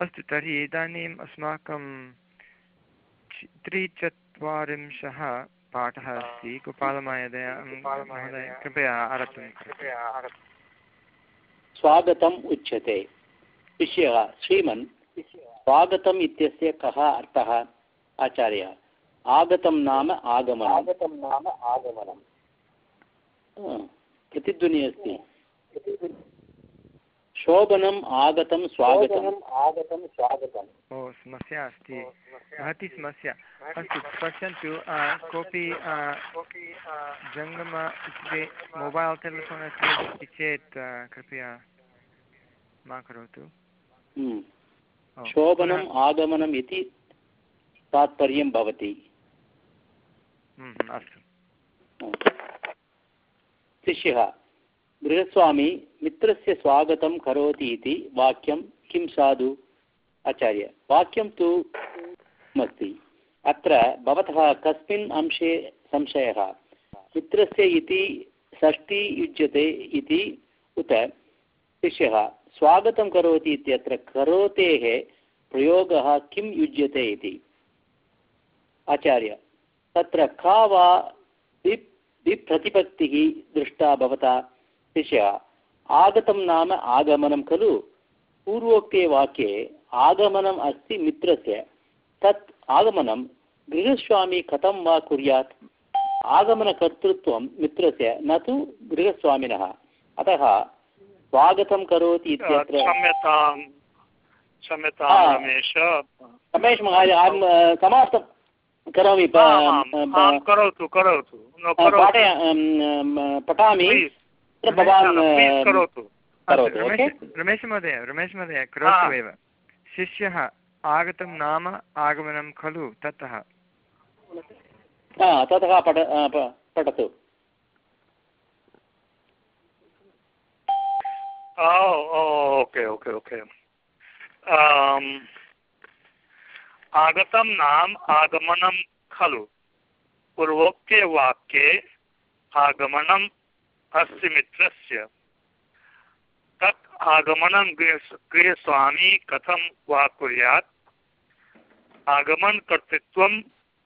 अस्तु तर्हि इदानीम् अस्माकं त्रिचत्वारिंशः पाठः अस्ति। गोपालमहोदय महोदय कृपया आरब्धुं कृपया स्वागतम् उच्यते। विषयः श्रीमन् स्वागतम् इत्यस्य कः अर्थः? आचार्य आगतं नाम आगमनम्। आगतं नाम आगमनं प्रतिध्वनिः अस्ति। शोभनम् आगतं स्वागतम्। आगतं स्वागतम्। ओ समस्या अस्ति। महती समस्या। अस्तु पश्यन्तु कोऽपि जङ्गम इत्युक्ते मोबैल् टेलिफोन् अस्ति चेत् कृपया मा करोतु। हम्म। शोभनम् आगमनम् इति तात्पर्यं भवति। हम्म, अस्तु। शिष्यः। गृहस्वामी मित्रस्य स्वागतं करोति इति किं साधु? आचार्य, वाक्यं तु अस्ति अत्र भवतः कस्मिन् अंशे संशयः। मित्रस्य इति षष्ठी युज्यते इति उत शिष्यः, स्वागतं करोति इत्यत्र करोतेः प्रयोगः किं युज्यते आचार्य, तत्र का वा दृष्टा भवता? शिष्य आगतं नाम आगमनं खलु? पूर्वोक्ते वाक्ये आगमनम् अस्ति मित्रस्य तत् आगमनं गृहस्वामी कथं वा कुर्यात्? आगमनकर्तृत्वं मित्रस्य न तु गृहस्वामिनः। अतः स्वागतं करोति इत्यत्र रमेश। महोदय अहं समाप्तं करोमि करोतु पठामि भवान् करोतु। रमेश महोदय रमेश महोदय करोतु एव। शिष्यः आगतं नाम आगमनं खलु ततः। ततः पठ पठतु। Okay okay okay. आगतं नाम आगमनं खलु। पूर्वोक्ते वाक्ये आगमनम् अस्य मित्रस्य तत् आगमनं गृह, गृहस्वामी कथं वा कुर्यात्? आगमनकर्तृत्वं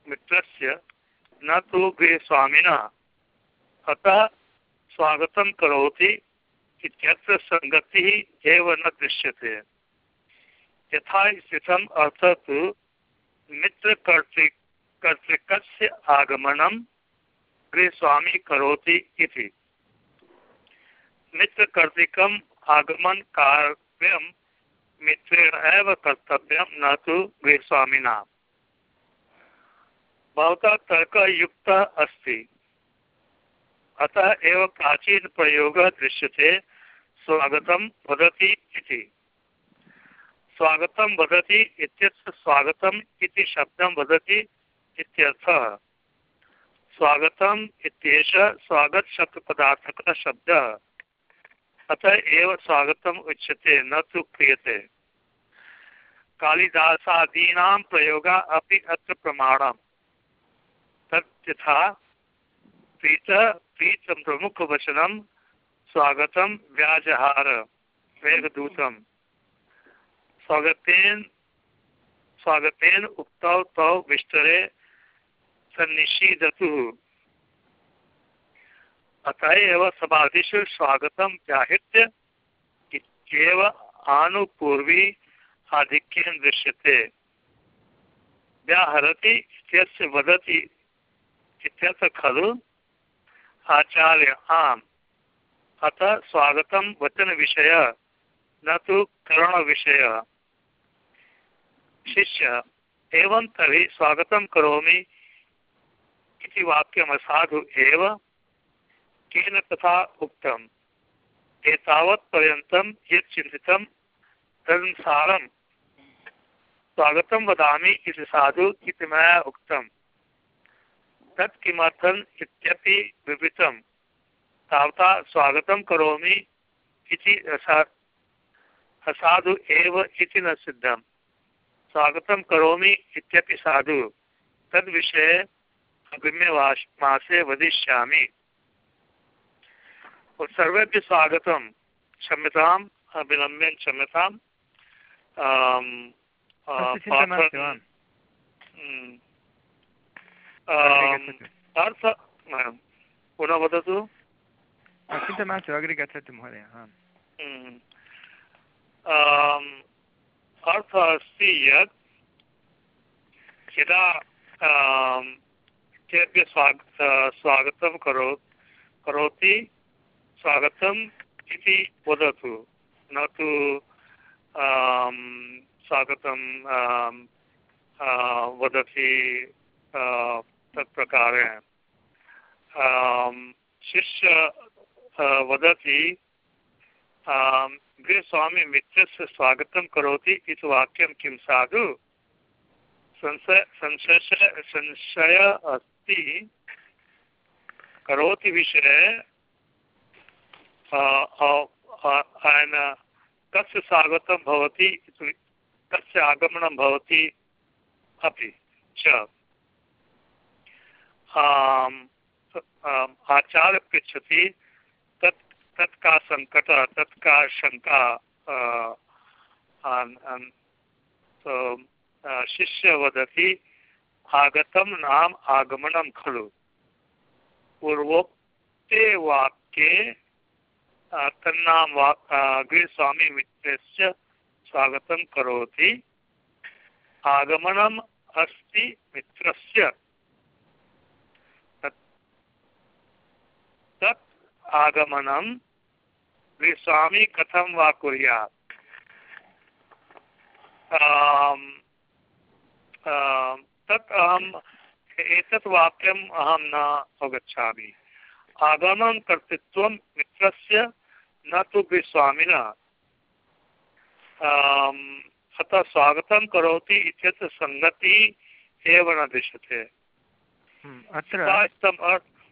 मित्रस्य, न तु गृहस्वामिनः। अतः स्वागतं करोति इत्यत्र सङ्गतिः एव न दृश्यते। यथा स्थितम् अर्थः तु मित्रकर्तृ, कर्तृकस्य आगमनं गृहस्वामी करोति इति। मित्रकर्तृकम् आगमन कार्यं मित्रेण एव कर्तव्यं न तु गृहस्वामिना। भवता तर्कयुक्तः अस्ति। अतः एव प्राचीनप्रयोगः दृश्यते। स्वागतं वदति इति। स्वागतं वदति इत्यस्य स्वागतम् इति शब्दं वदति इत्यर्थः। स्वागतम् इत्येषः स्वागतशब्दपदार्थकः शब्दः। अतः एव स्वागतम् उच्यते, न तु क्रियते। कालिदासादीनां प्रयोगः अपि अत्र प्रमाणम्। तत् यथा प्रीतः प्रीतं प्रमुखवचनं स्वागतं व्याजहार वेगदूतम् स्वागतेन स्वागतेन उक्तौ तौ विस्तरे सन्निषीदतु। अतः एव स्वागतं व्याहृत्य आनुपूर्वी आधिक्येन दृश्यते। व्याहरति इत्यस्य वदति खलु? आचार्य, आम्। अतः स्वागतं वचनविषयः, न तो तु करणविषयः। शिष्य, एवं तरी स्वागत करोमि इति वाक्यम साधु एव। केन तथा उक्तम्। एतावत् पर्यन्तं यत् चिन्तितं तदनुसारं स्वागतं वदामि इति साधु इति मया उक्तं तत् किमर्थम् इत्यपि विवृतं तावता स्वागतं करोमि इति असाधु एव इति न सिद्धम्। स्वागत करोमि इत्यपि साधु। तद्विषये अग्रिमे मासे वदिष्यामि। सर्वेभ्य स्वागत क्षम्यताम् अविलम्बेन क्षम्यताम् अर्थ पुनः वदतु चिन्ता मास्तु अग्रे गच्छतु महोदय अर्थः अस्ति यत् यदा तेभ्यः स्वाग स्वागतं करो करोति स्वागतम् इति वदतु। न तु स्वागतं वदति तत्प्रकारेण शिष्य वदति गृहस्वामी मित्रस्य स्वागतं करोति इति वाक्यं किं साधु? संशय संशय संशय अस्ति। करोति विषये uh, कस्य स्वागतं भवति कस्य आगमनं भवति अपि च। आचार्य पृच्छति तत् तत् का सङ्कट तत् का शङ्का अ, शिष्य वदति आगतं नाम आगमनं खलु। पूर्वोक्ते वाक्ये तन्नाम मित्रस्य स्वागतं करोति। आगमनम् अस्ति मित्रस्य। तत् आगमनं गृहस्वामी कथं वा कुर्यात्? तत् अहम्, एतत् न अवगच्छामि। आगमनं कर्तृत्वं मित्रस्य न तु गृहस्वामिनः आम्, अतः स्वागतं करोति इत्यत्र सङ्गतिः एव न दृश्यते। हम्म, अत्र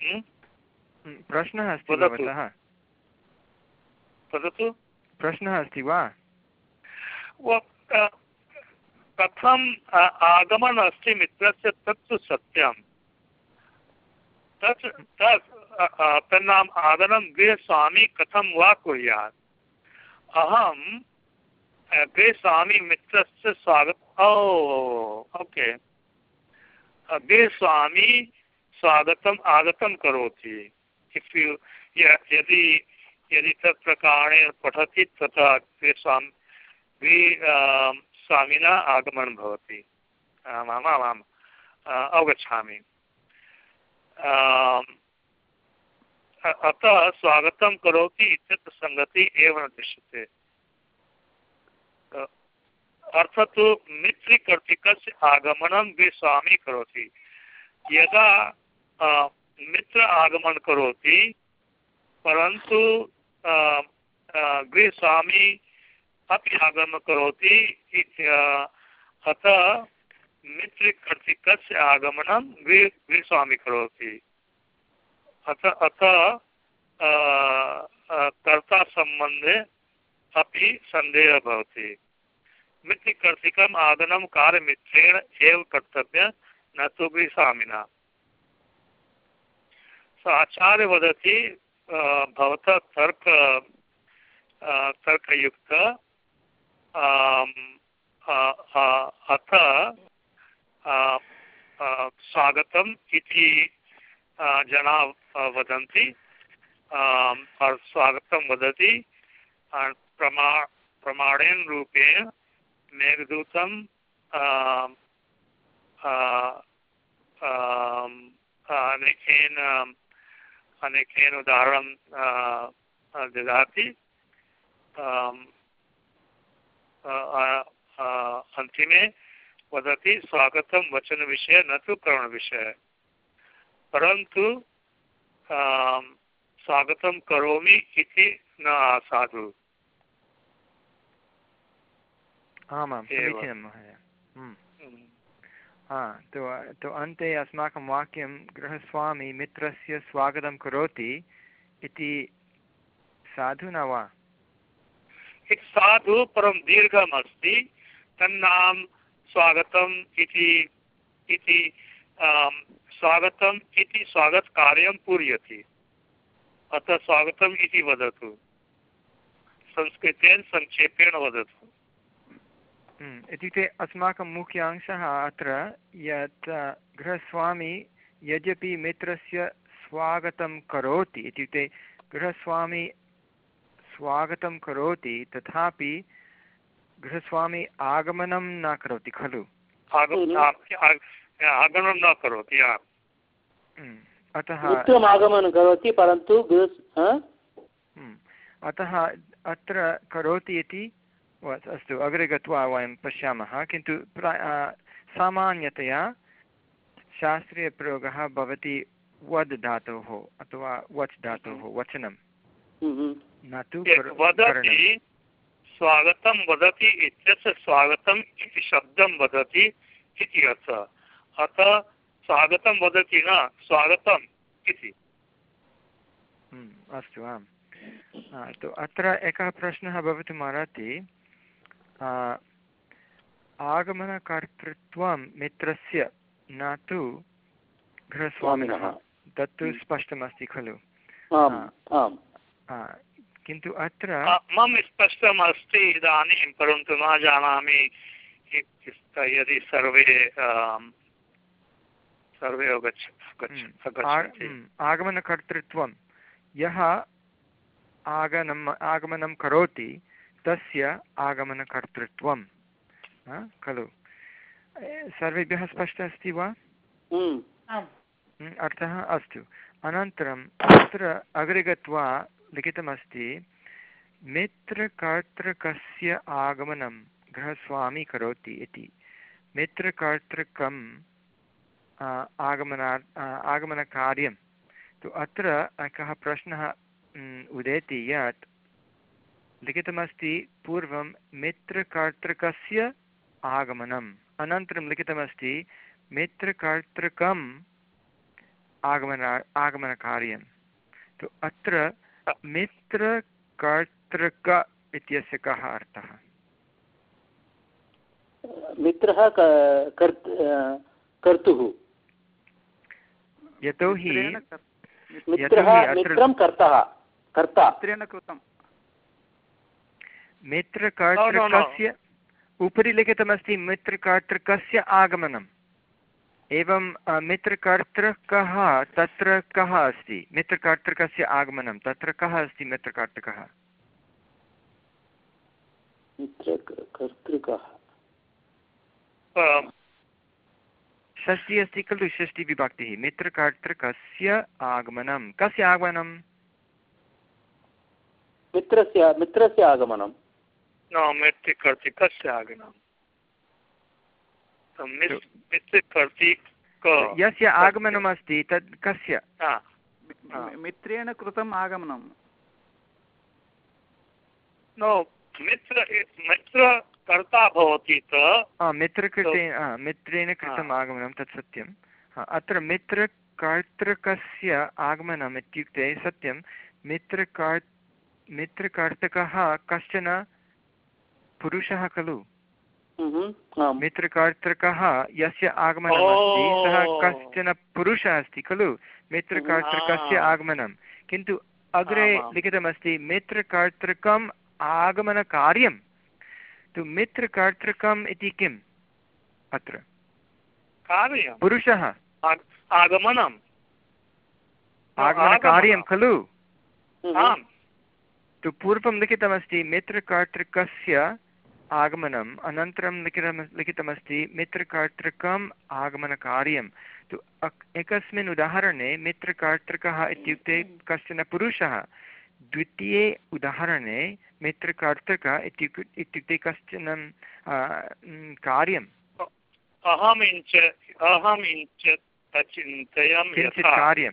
हम्म, हम्म, प्रश्नः अस्ति भवतः। वदतु। प्रश्नः अस्ति वा? कथम् अ, आगमन अस्ति मित्रस्य तत्तु सत्यं तत् तत् तन्नाम आगमनं गृहस्वामी कथं वा कुर्यात्? अहं गृहस्वामी मित्रस्य स्वागत, ओ, ओके। गृहस्वामी स्वागतम् आगतं करोति। इफ् यदि यदि तत् प्रकारेण पठति, तथा गृहस्वामी गृह स्वामिना आगमनं भवति। आम् आम् अवगच्छामि। अतः स्वागतं करोति इत्यत्र सङ्गति एव न अर्थः तु मित्रिकर्तिकस्य आगमनं गृहस्वामी करोति। यदा मित्र आगमन करोति, परन्तु गृहस्वामी अपि आगमनं करोति अतः मित्रकर्तिकस्य आगमनं गृह, गृहस्वामी करोति। अतः अतः अ, अ, कर्तासम्बन्धे अपि सन्देहः भवति। मित्रकर्तिकम् आगमनं कार्यमित्रेण एव कर्तव्यं न तु गृहस्वामिना। स आचार्य वदति भवतः तर्क तर्कयुक्त अथ स्वागतम् इति जनाः वदन्ति। स्वागतं वदति। प्रमा, प्रमाणेन रूपेण मेघदूतं अनेकेन अनेकेन उदाहरणं ददाति। अन्तिमे वदति, स्वागतं वचनविषये न तु करणविषये। परन्तु आम्, स्वागतं करोमि इति न आसाधु आमां। समीचीनं महोदय हम्म। हम्म। हा तु तु अन्ते अस्माकं वाक्यं गृहस्वामी मित्रस्य स्वागतं करोति इति साधु न वा एक साधु परं दीर्घम् अस्ति तन्नाम स्वागतम् इति स्वागतम् इति स्वागतकार्यं पूरयति। अतः स्वागतम् इति वदतु। संस्कृतेन संक्षेपेण वदतु। हम्म, इत्युक्ते अस्माकं मुख्यांशः अत्र यत् गृहस्वामी यद्यपि मित्रस्य स्वागतं करोति इत्युक्ते गृहस्वामी स्वागतं करोति तथापि गृहस्वामी आगमनं न करोति खलु? आगम आगमनं न करोति अतः आगमनं करोति परन्तु हा? हम्म, अतः अत्र करोति इति अस्तु अग्रे गत्वा वयं पश्यामः किन्तु प्रा सामान्यतया शास्त्रीयप्रयोगः भवति वद् धातोः अथवा वच् धातोः वचनं। हम्म, न तु वदति स्वागतं वदति इत्यस्य स्वागतम् इति शब्दं वदति इति अर्थः। अतः स्वागतं वदति न स्वागतम् इति। हम्म, अस्तु आम्। हा, तु अत्र एकः प्रश्नः भवितुमर्हति आ, आगमनकर्तृत्वं मित्रस्य न तु गृहस्वामिनः। तत्तु स्पष्टमस्ति खलु। आम् आम्। हा, किन्तु अत्र मम स्पष्टम् अस्ति इदानीं परन्तु न जानामि यदि सर्वे सर्वे अगच्छ हम्म, हम्म, आगमनकर्तृत्वं। यः आगमनम् आगमनं करोति तस्य आगमनकर्तृत्वं। खलु। सर्वेभ्यः स्पष्ट अस्ति वा? हम्म, हम्म, अर्थः अस्तु। अनन्तरम् अत्र अग्रे गत्वा लिखितमस्ति मित्रकर्तृकस्य आगमनं गृहस्वामी करोति इति। मित्रकर्तृकम् आ, आगमना आ, आगमनकार्यं। तु अत्र एकः प्रश्नः उदेति यत् लिखितमस्ति पूर्वं मित्रकर्तृकस्य आगमनम्। अनन्तरं लिखितमस्ति मित्रकर्तृकम् आगमना आगमनकार्यं तु अत्र मित्रकर्तृक इत्यस्य कः अर्थः? मित्रः कर्त् कर्तुः यतोहि मित्रेण कर्- मित्रः यतोहि अत्र- मित्रं कर्तः कर्ता मित्रेण कृतं मित्रकर्तृकस्य उपरि लिखितमस्ति मित्रकर्तृकस्य आगमनम्। एवं मित्रकर्तृकः तत्र कः अस्ति? मित्रकर्तृकस्य आगमनं तत्र कः अस्ति मित्रकर्तृकः? मित्र कर्तृकः। आम्, षष्टिः अस्ति खलु षष्टिविभक्तिः मित्रकर्तृकस्य आगमनं। कस्य आगमनं मित्रस्य मित्रस्य आगमनं न मित्रकर्ति कस्य आगमनं तो मित्- मित्रकर्ति क। यस्य आगमनमस्ति तत् कस्य? मित्रेण कृतम् आगमनं नो मित्र मित्रकर्ता भवति त। मित्रकृते मित्रेण कृतम्. आगमनं तत् सत्यं। हा, अत्र मित्रकर्तृकस्य आगमनम् इत्युक्ते सत्यं मित्रकर् मित्रकर्तकः कश्चन पुरुषः खलु? हम्म, मित्रकर्तृकः यस्य आगमनमस्ति सः कश्चन पुरुषः अस्ति खलु? मित्रकर्तृकस्य आगमनं किन्तु अग्रे लिखितमस्ति मित्रकर्तृकम् आगमनकार्यं तु मित्रकर्तृकम् इति किम्? अत्र। पुरुषः। आग- आगमनं आगमनकार्यं खलु। आम्। तु पूर्वं लिखितमस्ति मित्रकर्तृकस्य आगमनम् अनन्तरं लिखितं लिखितमस्ति मित्रकर्तृकम् आगमनकार्यं तु एकस्मिन् उदाहरणे मित्रकर्तृकः इत्युक्ते कश्चन पुरुषः द्वितीये उदाहरणे मित्रकर्तृक इत्युक् इत्युक्ते कश्चन आ, म्, कार्यं। अहम् इञ्च अहम् इञ्च अचिन्तयं किञ्चित् कार्यं।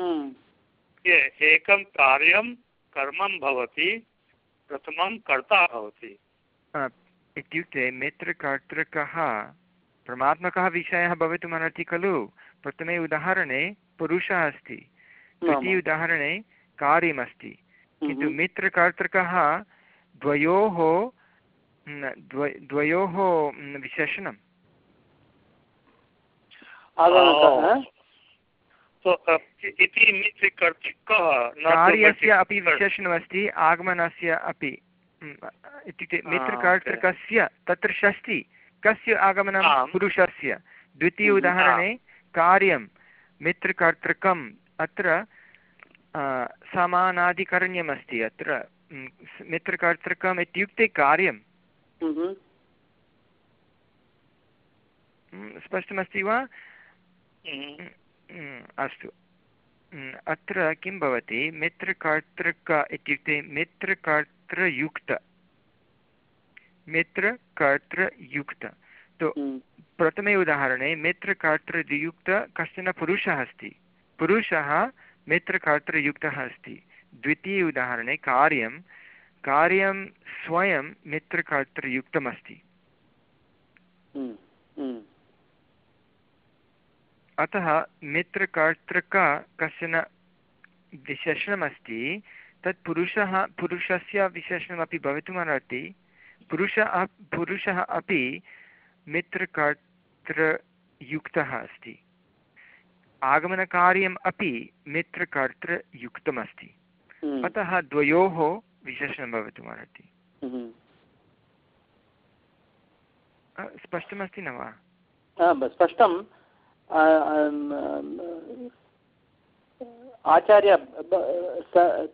हम्म, एकं कार्यं कर्मं भवति प्रथमं कर्ता भवति। इत्युक्ते मित्रकर्तृकः परमात्मकः विषयः भवितुमर्हति खलु? प्रथमे उदाहरणे पुरुषः अस्ति। द्वितीय उदाहरणे कार्यमस्ति। किन्तु हम्म, मित्रकर्तृकः द्वयोः न, द्व- द्वयोः न, विशेषणम्। uh, इति मित्रकर्तृकः कार्यस्य अपि विशेषणमस्ति आगमनस्य अपि। इत्युक्ते मित्रकर्तृकस्य तत्र षष्टि। कस्य आगमनं? पुरुषस्य। द्वितीय हम्म, उदाहरणे कार्यं मित्रकर्तृकम् अत्र आ, समानाधिकरण्यमस्ति अत्र मित्रकर्तृकम् इत्युक्ते कार्यं स्पष्टमस्ति वा? अस्तु। अत्र किं भवति? मित्रकर्तृक इत्युक्ते मित्रकर्तृयुक्त। मित्रकर्तृयुक्त। तो हम्म, प्रथमे उदाहरणे मित्रकर्तृयुक्त कश्चन पुरुषः अस्ति। पुरुषः मित्रकर्तृयुक्तः अस्ति। द्वितीये उदाहरणे कार्यं कार्यं स्वयं मित्रकर्तृयुक्तमस्ति। हम्म, हम्म, अतः मित्रकर्तृक कश्चन विशेषणमस्ति तत् पुरुषः पुरुषस्य विशेषणमपि भवितुमर्हति। पुरुष पुरुषः अपि मित्रकर्तृयुक्तः अस्ति। आगमनकार्यम् अपि मित्रकर्तृयुक्तमस्ति। हम्म, अतः द्वयोः विशेषणं भवितुमर्हति हम्म। स्पष्टमस्ति न वा? स्पष्टं। आचार्य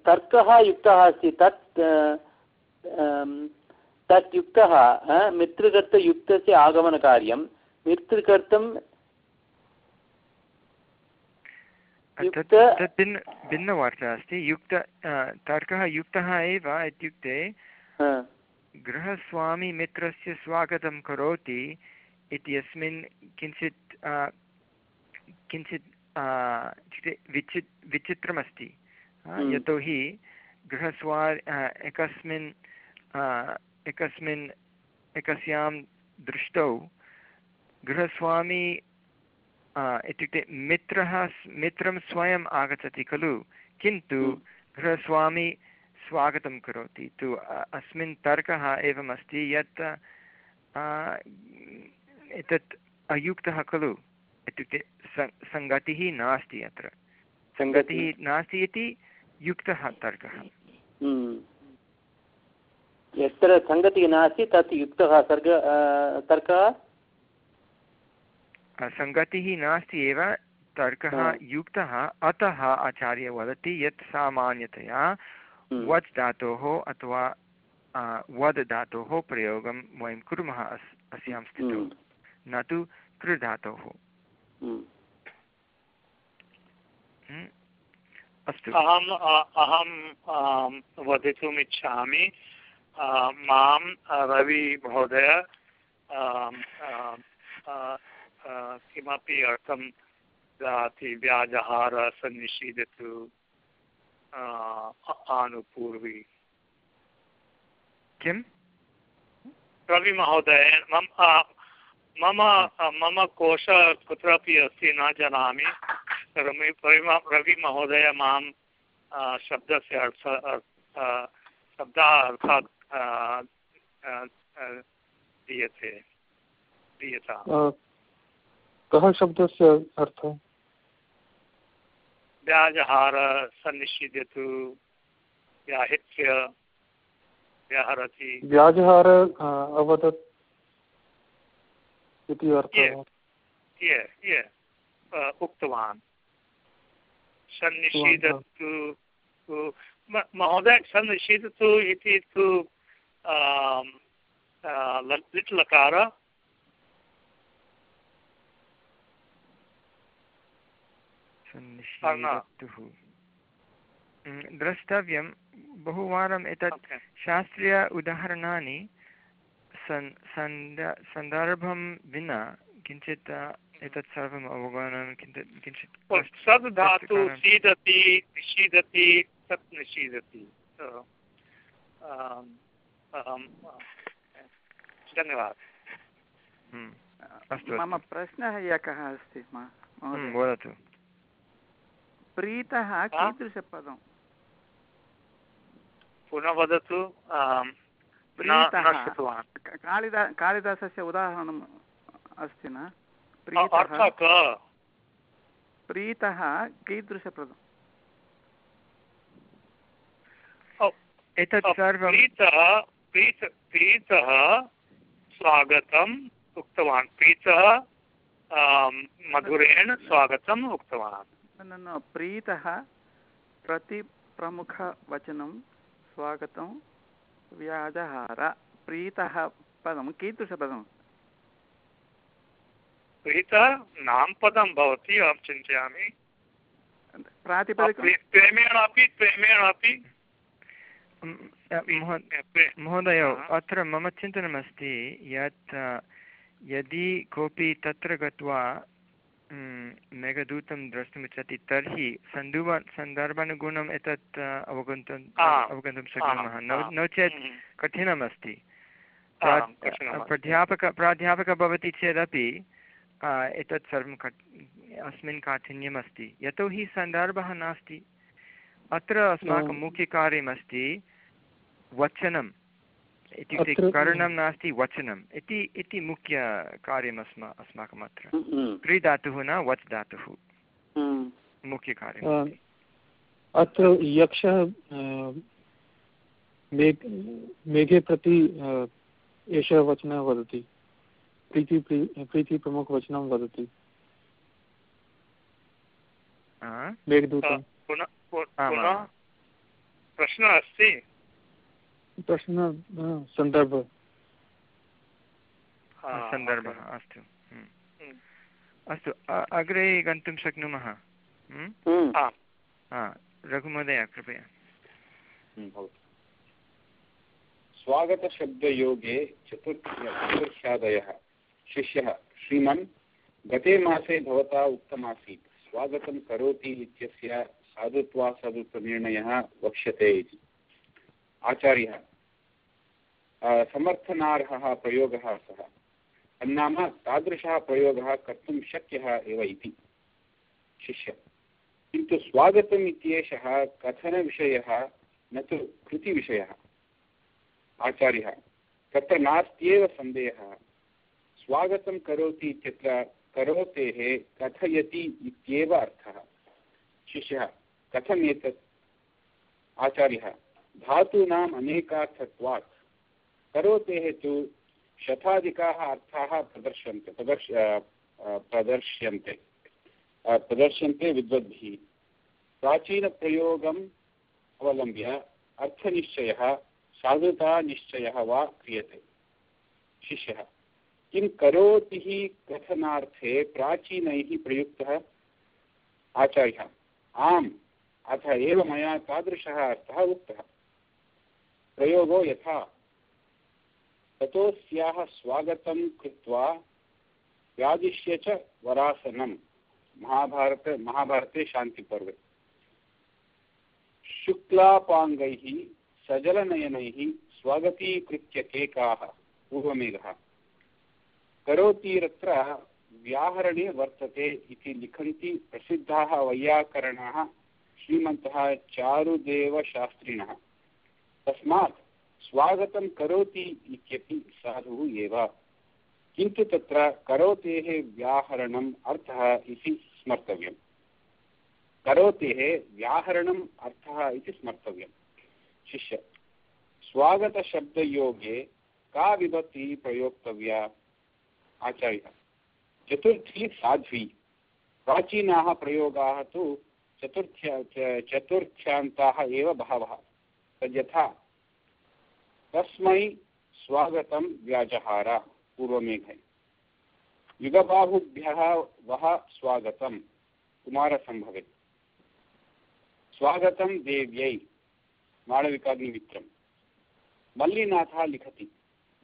तर्कः युक्तः अस्ति तत् तत् युक्तः मित्रकर्तयुक्तस्य आगमनकार्यं मित्रकर्तं तत् भिन्न भिन्नवार्ता अस्ति। युक्त तर्कः युक्तः एव इत्युक्ते गृहस्वामी मित्रस्य स्वागतं करोति इत्यस्मिन् किञ्चित् किञ्चित् इत्युक्ते विचित् विचित्रमस्ति। हम्म। यतोहि गृहस्वा एकस्मिन् एकस्मिन् एकस्यां दृष्टौ गृहस्वामी इत्युक्ते मित्रः मित्रं स्वयम् आगच्छति खलु किन्तु। गृहस्वामी स्वागतं करोति तु अस्मिन् तर्कः एवमस्ति यत् अ, एतत् अयुक्तः खलु इत्युक्ते सङ्गतिः नास्ति अत्र सङ्गतिः नास्ति इति युक्तः तर्कः। यत्र सङ्गतिः नास्ति तत् युक्तः सर्ग तर्कः सङ्गतिः नास्ति एव तर्कः युक्तः अतः आचार्य वदति यत् सामान्यतया हम्म। वच् धातोः अथवा वद् धातोः प्रयोगं वयं कुर्मः अस् अस्यां स्थितौ हम्म। न तु कृधातोः हम्म। हम्म। अस्तु अहम् अहं वदितुम् इच्छामि माँ आ, रवि महोदय आम्, आ, आ, आ, किमपि अर्थं ददाति व्याजहार सन्निषीदतु आनुपूर्वी। किं रविमहोदय मम मम मम कोश कुत्रापि अस्ति न जानामि। रवि रवि- रविमहोदय माँ शब्दस्य अर्थ अर्थ- शब्दः अर्थात् दीयते दीयता कः शब्दस्य अर्थः? व्याजहार सन्निषिध्यतु व्याहित्य व्याहरति। व्याजहार अवदत् इति अर्थः। ये ये उक्तवान्। महोदय सन्निषीदतु इति तु आम्, हम्म, द्रष्टव्यं बहुवारम् एतत् शास्त्रीय उदाहरणानि सन् सन्द सन्दर्भं विना किञ्चित् एतत् सर्वम् अवगमनं किञ्चित् किञ्चित् सद् धातु सीदति निषीदति तत् निषीदति। धन्यवादः। अस्तु मम प्रश्नः एकः अस्ति वदतु। प्रीतः कीदृशपदं पुनः वदतु आम्, न न प्रीतः श्रुतवान् क- कालिदा कालिदासस्य उदाहरणम् अस्ति न अ- प्रीतः अर्थः क प्रीतः कीदृशपदं एतत् सर्वं प्रीतः प्रीत प्रीतः स्वागतम् उक्तवान्. प्रीतः आम्, मधुरेण स्वागतम् उक्तवान्. न न प्रीतः प्रतिप्रमुखवचनं स्वागतं व्याजहार प्रीतः पदं कीदृशपदं? प्रीतः नामपदं भवति अहं चिन्तयामि। प्रातिपदिकं प्रे- प्रेमेण अपि प्रेमेण अपि म- अ, महो- प्रे- महोदय। अत्र मम चिन्तनमस्ति यत् यदि कोऽपि तत्र गत्वा मेघदूतं द्रष्टुमिच्छति तर्हि सन्दुव सन्दर्भानुगुणम् एतत् अवगन्तुम् अवगन्तुं शक्नुमः नो चेत् कठिनमस्ति। प्राध्यापक प्राध्यापकः भवति चेदपि एतत् सर्वं अस्मिन् काठिन्यम् अस्ति यतोहि सन्दर्भः नास्ति अत्र अस्माकं। मुख्यकार्यमस्ति वचनम् इत्युक्ते करणं नास्ति वचनम्। इति इति मुख्यकार्यम् अस्मा अस्माकम् अत्र। हम्म, क्रीधातुः न वच् धातुः हम्म, मुख्यकार्यम् अत्र यक्षः मेघ मेघे प्रति एषः वचनः वदति। प्रीति प्री- प्रीतिप्रमुखवचनं वदति। आ? मेघदूतं पुनः। प्रश्नः अस्ति। प्रश्नः सन्दर्भः हा, सन्दर्भः। अस्तु हम्म। हम्म। अस्तु अग्रे गन्तुं शक्नुमः हम्म? हम्म। हा रघुमहोदय कृपया स्वागतशब्दयोगे चतुर्थ्य चतुर्थ्यादयः शिष्यः श्रीमन् गते मासे भवता उक्तमासीत् स्वागतं करोति इत्यस्य साधुत्वासाधुत्वनिर्णयः वक्ष्यते इति आचार्यः समर्थनार्हः प्रयोगः सः। तन्नाम तादृशः प्रयोगः कर्तुं शक्यः एव इति। शिष्य। किन्तु स्वागतम् इत्येषः कथनविषयः न तु कृतिविषयः। आचार्यः, तत्र नास्त्येव सन्देहः। स्वागतं करोति इत्यत्र करोतेः कथयति इत्येव अर्थः। शिष्यः, कथम् एतत्? आचार्यः, धातूनाम् अनेकार्थत्वात् करोतेः तु शताधिकाः अर्थाः प्रदर्श्यन्ते प्रदर्श प्रदर्श्यन्ते। प्रदर्श्यन्ते विद्वद्भिः। प्राचीनप्रयोगम् अवलम्ब्य अर्थनिश्चयः, साधुतानिश्चयः वा क्रियते। शिष्यः, किं करोति कथनार्थे प्राचीनैः प्रयुक्तः? आचार्यः, आम्, अथ एव मया तादृशः अर्थः उक्तः। प्रयोगो यथा। ततोऽस्याः स्वागतं कृत्वा व्यादिश्य च वरासनं महाभारत, महाभारते शान्तिपर्वे। शुक्लापाङ्गैः, सजलनयनैः स्वागतीकृत्य केकाः पूर्वमेघः करोतीरत्र व्याहरणे वर्तते इति लिखन्ति प्रसिद्धाः वैयाकरणाः, श्रीमन्तः चारुदेवशास्त्रिणः। तस्मात् स्वागतं करोति इत्यपि साधुः एव। किन्तु तत्र करोतेः व्याहरणम् अर्थः इति स्मर्तव्यम्। करोतेः व्याहरणम् अर्थः इति स्मर्तव्यम्। शिष्य, स्वागतशब्दयोगे का विभक्तिः प्रयोक्तव्या? आचार्यः, चतुर्थी साध्वी। प्राचीनाः प्रयोगाः तु चतुर्थ्या चतुर्थ्यान्ताः एव बहवः। तद्यथा तस्मै स्वागतं व्याजहार, पूर्वमेघे। युगबाहुभ्यः वः स्वागतं, कुमारसम्भवे। स्वागतं देव्यै माळविकाग्निमित्रम् मल्लिनाथः लिखति,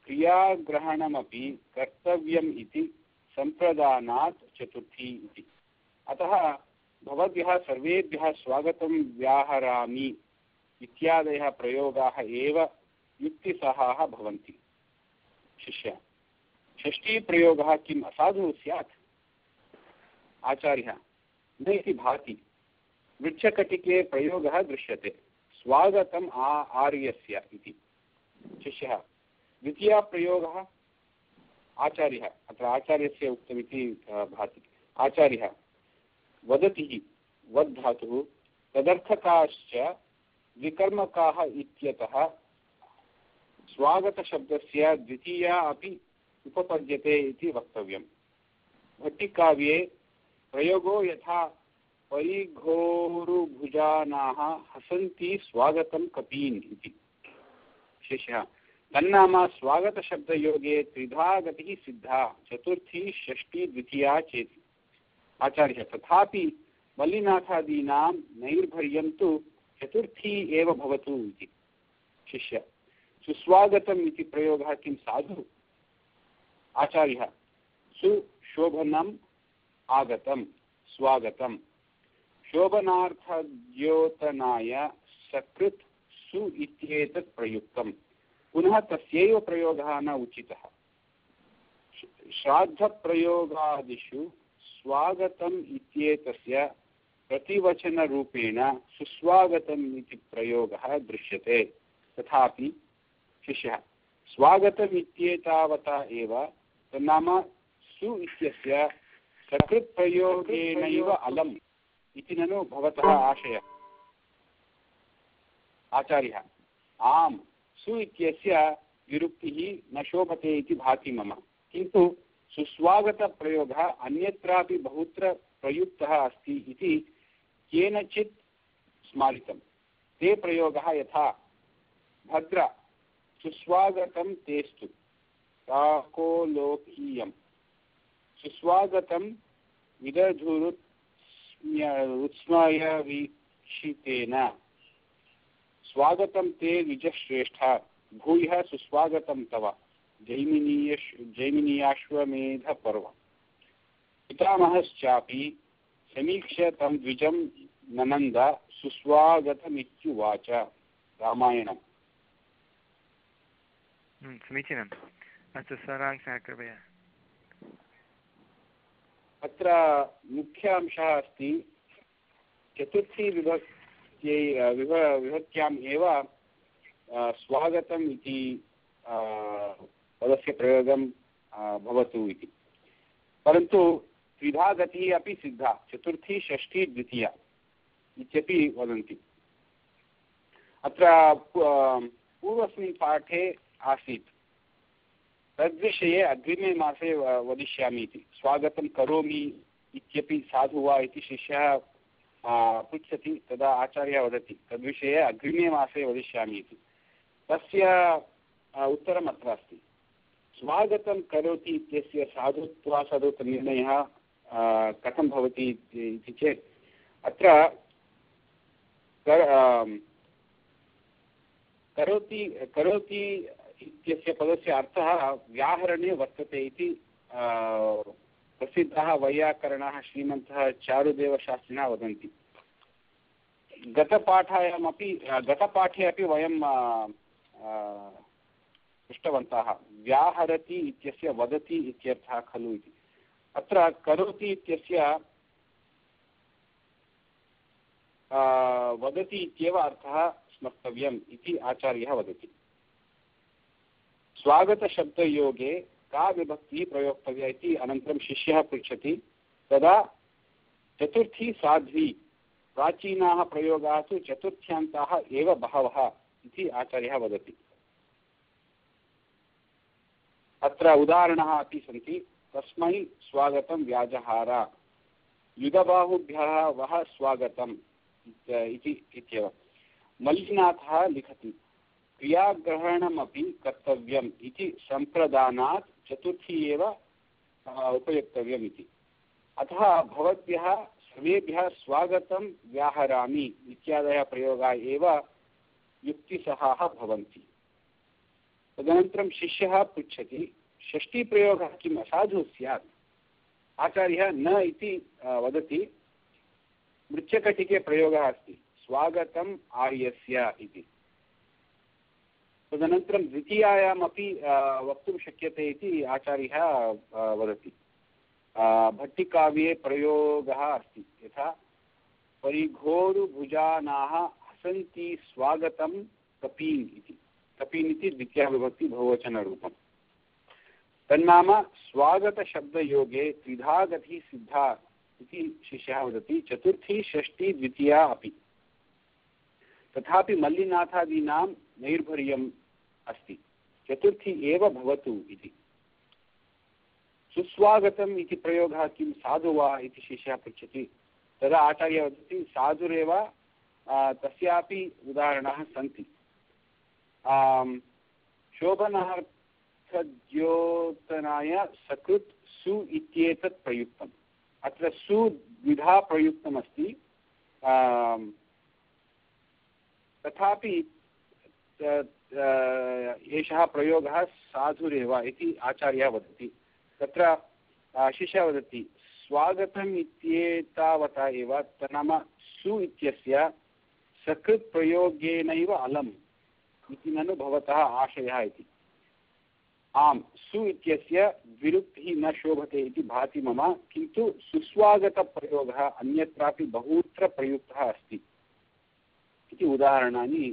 क्रियाग्रहणमपि कर्तव्यम् इति सम्प्रदानात् चतुर्थी इति। अतः भवद्भ्यः सर्वेभ्यः स्वागतं व्याहरामि इत्यादयः प्रयोगाः एव युक्तिसहाः शिष्य। षष्ठीप्रयोगः किम् असाधुः स्यात्? आचार्यः, न इति भाति। वृक्षकटिके प्रयोगः दृश्यते। स्वागतम् आ आर्यस्य इति। शिष्यः द्वितीयः प्रयोगः आचार्यः, अत्र आचार्यस्य उक्तमिति भाति। आचार्यः, वदतिः, वद्धातुः, तदर्थकाश्च विकर्मकाः इत्यतः स्वागतशब्दस्य द्वितीया अपि उपपद्यते इति वक्तव्यं भट्टिकाव्ये प्रयोगो यथा परिघोरुभुजानाः हसन्ति स्वागतं कपीन् इति। शिष्यः तन्नाम स्वागतशब्दयोगे त्रिधा गतिः सिद्धा, चतुर्थी, षष्ठी, द्वितीया चेति। आचार्यः, तथापि मल्लिनाथादीनां नैर्भर्यं तु चतुर्थी एव भवतु इति। शिष्य सुस्वागतम् इति प्रयोगः किं साधु? आचार्यः, सुशोभनम् आगतं स्वागतं शोभनार्थद्योतनाय सकृत् सु इत्येतत् प्रयुक्तं पुनः तस्यैव प्रयोगः न उचितः। श्राद्धप्रयोगादिषु स्वागतम् इत्येतस्य प्रतिवचनरूपेण सुस्वागतम् इति प्रयोगः दृश्यते। तथापि शिष्यः। स्वागतम् इत्येतावता एव तन्नाम सु इत्यस्य सकृत्प्रयोगेणैव अलम् इति ननु भवतः आशयः। आचार्यः, आम्, सु इत्यस्य न शोभते इति भाति मम। किन्तु सुस्वागतप्रयोगः अन्यत्रापि बहुत्र प्रयुक्तः अस्ति इति केनचित् स्मारितं ते प्रयोगः यथा, भद्र सुस्वागतं तेस्तु। काकोलोकीयं सुस्वागतं विदधुरुत् उत्स्मयवीक्षितेन स्वागतं ते विजश्रेष्ठ भूयः सुस्वागतं तव। जैमिनीय जैमिनीयाश्वमेधपर्व। पितामहश्चापि समीक्ष्य तं द्विजं ननन्द सुस्वागतमित्युवाच। रामायणम्। समीचीनम् अस्तु सारांशः कृपया अत्र मुख्य अंशः अस्ति चतुर्थी विभक्त्यै विभ विभक्त्याम् एव स्वागतम् इति पदस्य प्रयोगं भवतु इति परन्तु त्रिधा गतिः अपि सिद्धा चतुर्थी षष्ठी द्वितीया इत्यपि वदन्ति अत्र पूर्वस्मिन् पाठे आसीत्। तद्विषये अग्रिमे मासे वदिष्यामि इति। स्वागतं करोमि इत्यपि साधु वा इति शिष्यः पृच्छति, तदा आचार्यः वदति। तद्विषये अग्रिमे मासे वदिष्यामि इति। तस्य उत्तरम् अत्र अस्ति। स्वागतं करोति इत्यस्य साधुत्वासाधुत्वनिर्णयः कथं भवति इति चेत्, अत्र करोति करोति इत्यस्य पदस्य अर्थः व्याहरणे वर्तते इति प्रसिद्धः वैयाकरणः श्रीमन्तः चारुदेवशास्त्रिणः वदन्ति। गतपाठायामपि, गतपाठे अपि वयं पृष्टवन्तः, व्याहरति इत्यस्य वदति इत्यर्थः खलु इति। अत्र करोति इत्यस्य वदति इत्येव अर्थः स्मर्तव्यम् इति आचार्यः वदति। स्वागतशब्दयोगे का विभक्तिः प्रयोक्तव्या इति अनन्तरं शिष्यः पृच्छति, तदा चतुर्थी साध्वी प्राचीनाः प्रयोगाः तु चतुर्थ्यान्ताः एव बहवः इति आचार्यः वदति। अत्र उदाहरणाः अपि सन्ति। तस्मै स्वागतं व्याजहार। युगबाहुभ्यः वः स्वागतम् इति इत्येव। मल्लिनाथः लिखति। क्रियाग्रहणमपि कर्तव्यम् इति सम्प्रदानात् चतुर्थी इति अतः भवद्भ्यः सर्वेभ्यः स्वागतं व्याहरामि इत्यादयः प्रयोगाः एव युक्तिसहाः भवन्ति। तदनन्तरं शिष्यः पृच्छति षष्टिप्रयोगः किम् असाधुः स्यात्? आचार्यः न इति वदति मृच्छकटिके प्रयोगः अस्ति आर्यस्य इति। तदनन्तरं द्वितीयायामपि वक्तुं शक्यते इति आचार्यः वदति। भट्टिकाव्ये प्रयोगः अस्ति। यथा, परिघोरुभुजानाः हसन्ति स्वागतं कपीन् इति। कपीन् इति द्वितीयाविभक्ति बहुवचनरूपम्। तन्नाम स्वागतशब्दयोगे त्रिधा गतिः सिद्धा इति शिष्यः वदति। चतुर्थी षष्ठी द्वितीया अपि। तथापि मल्लिनाथादीनां नैर्भर्यम् अस्ति। चतुर्थी एव भवतु इति। सुस्वागतम् इति प्रयोगः किं साधु वा इति शिष्यः पृच्छति। तदा आचार्यः वदति, साधुरेव तस्यापि उदाहरणाः सन्ति। शोभनार्थद्योतनाय सकृत् सु इत्येतत् प्रयुक्तम्। अत्र सु द्विधा प्रयुक्तमस्ति। तथापि एषः प्रयोगः साधुरेव इति आचार्यः वदति। तत्र शिष्यः वदति, स्वागतम् इत्येतावता एव नाम सु इत्यस्य सकृत् प्रयोगेनैव अलम् इति ननु भवतः आशयः इति। आम्, सु इत्यस्य विरुक्तिः न शोभते इति भाति मम, किन्तु सुस्वागतप्रयोगः अन्यत्रापि बहुत्र प्रयुक्तः अस्ति। इति उदाहरणानि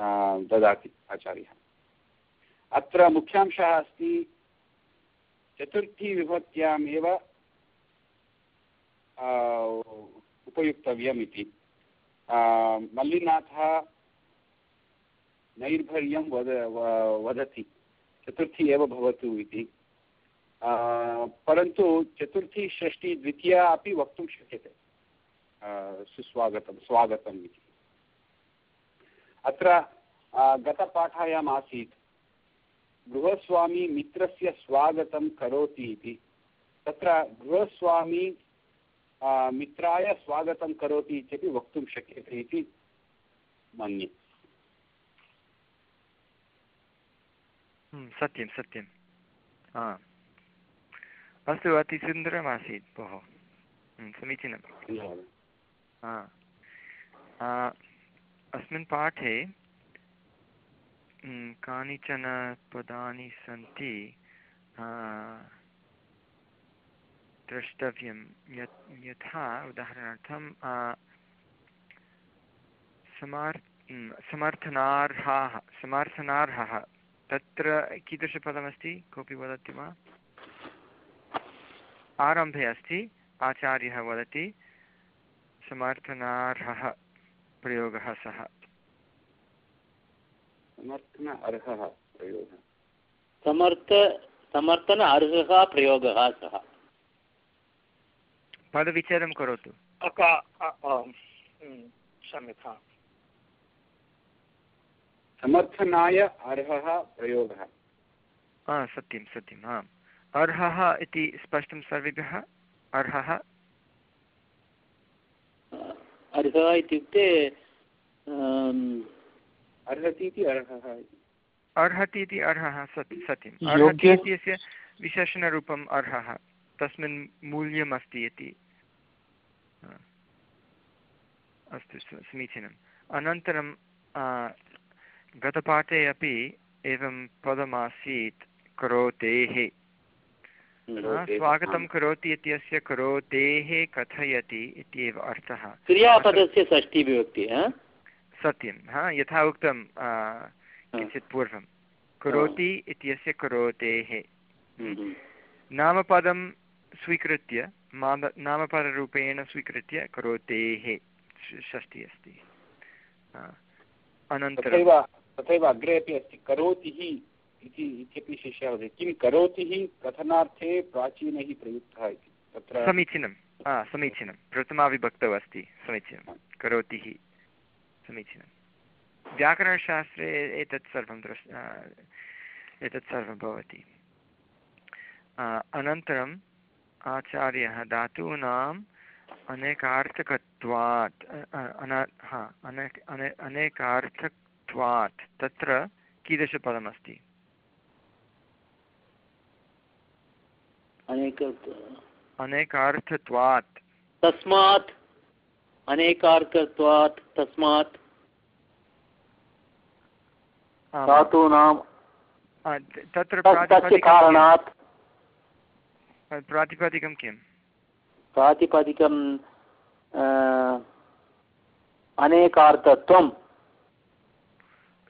ददाति आचार्यः। अत्र मुख्यांशः अस्ति चतुर्थीविभक्त्यामेव उपयुक्तव्यम् इति मल्लिनाथः नैर्भर्यं वद वदति, चतुर्थी एव भवतु इति। परन्तु चतुर्थी षष्ठी द्वितीया अपि वक्तुं शक्यते। सुस्वागतं, स्वागतम् इति। अत्र गतपाठायाम् आसीत् गृहस्वामी मित्रस्य स्वागतं करोति इति। तत्र गृहस्वामी मित्राय स्वागतं करोति इत्यपि वक्तुं शक्यते इति मन्ये। हम्म, सत्यं सत्यं। हा। अस्तु अतिसुन्दरमासीत् भोः। हम्म, समीचीनं हा। अस्मिन् पाठे कानिचन पदानि सन्ति द्रष्टव्यं यत्, यथा उदाहरणार्थं समार् समर्थनार्हाः, समर्थनार्हः, तत्र कीदृशपदमस्ति? कोऽपि वदति वा? आरम्भे अस्ति, आचार्यः वदति, समर्थनार्हः। प्रयोगः सः? समर्थन अर्हः प्रयोगः। समर्थ समर्थन अर्हः प्रयोगः सः। पदविच्छेदं करोतु। क्षम्यताम् समर्थनाय अर्हः प्रयोगः। सत्यं सत्यम् आम्। अर्हः इति स्पष्टं सर्वेभ्यः? अर्हः? अर्हः इत्युक्ते अर्हति इति अर्हः अर्हति इति अर्हः सत् सत्यम्। अर्हति इत्यस्य विशेषणरूपम् अर्हः तस्मिन् मूल्यम् अस्ति इति अस्तु समीचीनम्। अनन्तरं गतपाठे अपि एवं पदमासीत् करोतेः। स्वागतं करोति इत्यस्य करोतेः कथयति इत्येव अर्थः। क्रियापदस्य षष्टिविभक्ति सत्यं हा यथा उक्तं किञ्चित् पूर्वं। करोति इत्यस्य करोतेः। नामपदं स्वीकृत्य माद नामपदरूपेण स्वीकृत्य करोतेः। षष्ठी अस्ति। अनन्तरं। तथैव अग्रे अपि अस्ति करोतिः। इति इत्यपि शिष्यः वदति। किं करोतिः कथनार्थे प्राचीनैः प्रयुक्तः इति। तत्र समीचीनं। हा समीचीनं। प्रथमाविभक्तौ अस्ति समीचीनं करोतिः समीचीनं। व्याकरणशास्त्रे एतत् सर्वं दृश् एतत् सर्वं भवति। अनन्तरम् आचार्यः धातूनाम् अनेकार्थकत्वात् हा अनेक अनेकार्थत्वात् तत्र कीदृशपदमस्ति? अनेकार्थत्वात्। तस्मात् अनेकार्थत्वात् तस्मात् धातूनां तत्र कारणात् प्रातिपदिकं किं प्रातिपदिकं अनेकार्थत्वं।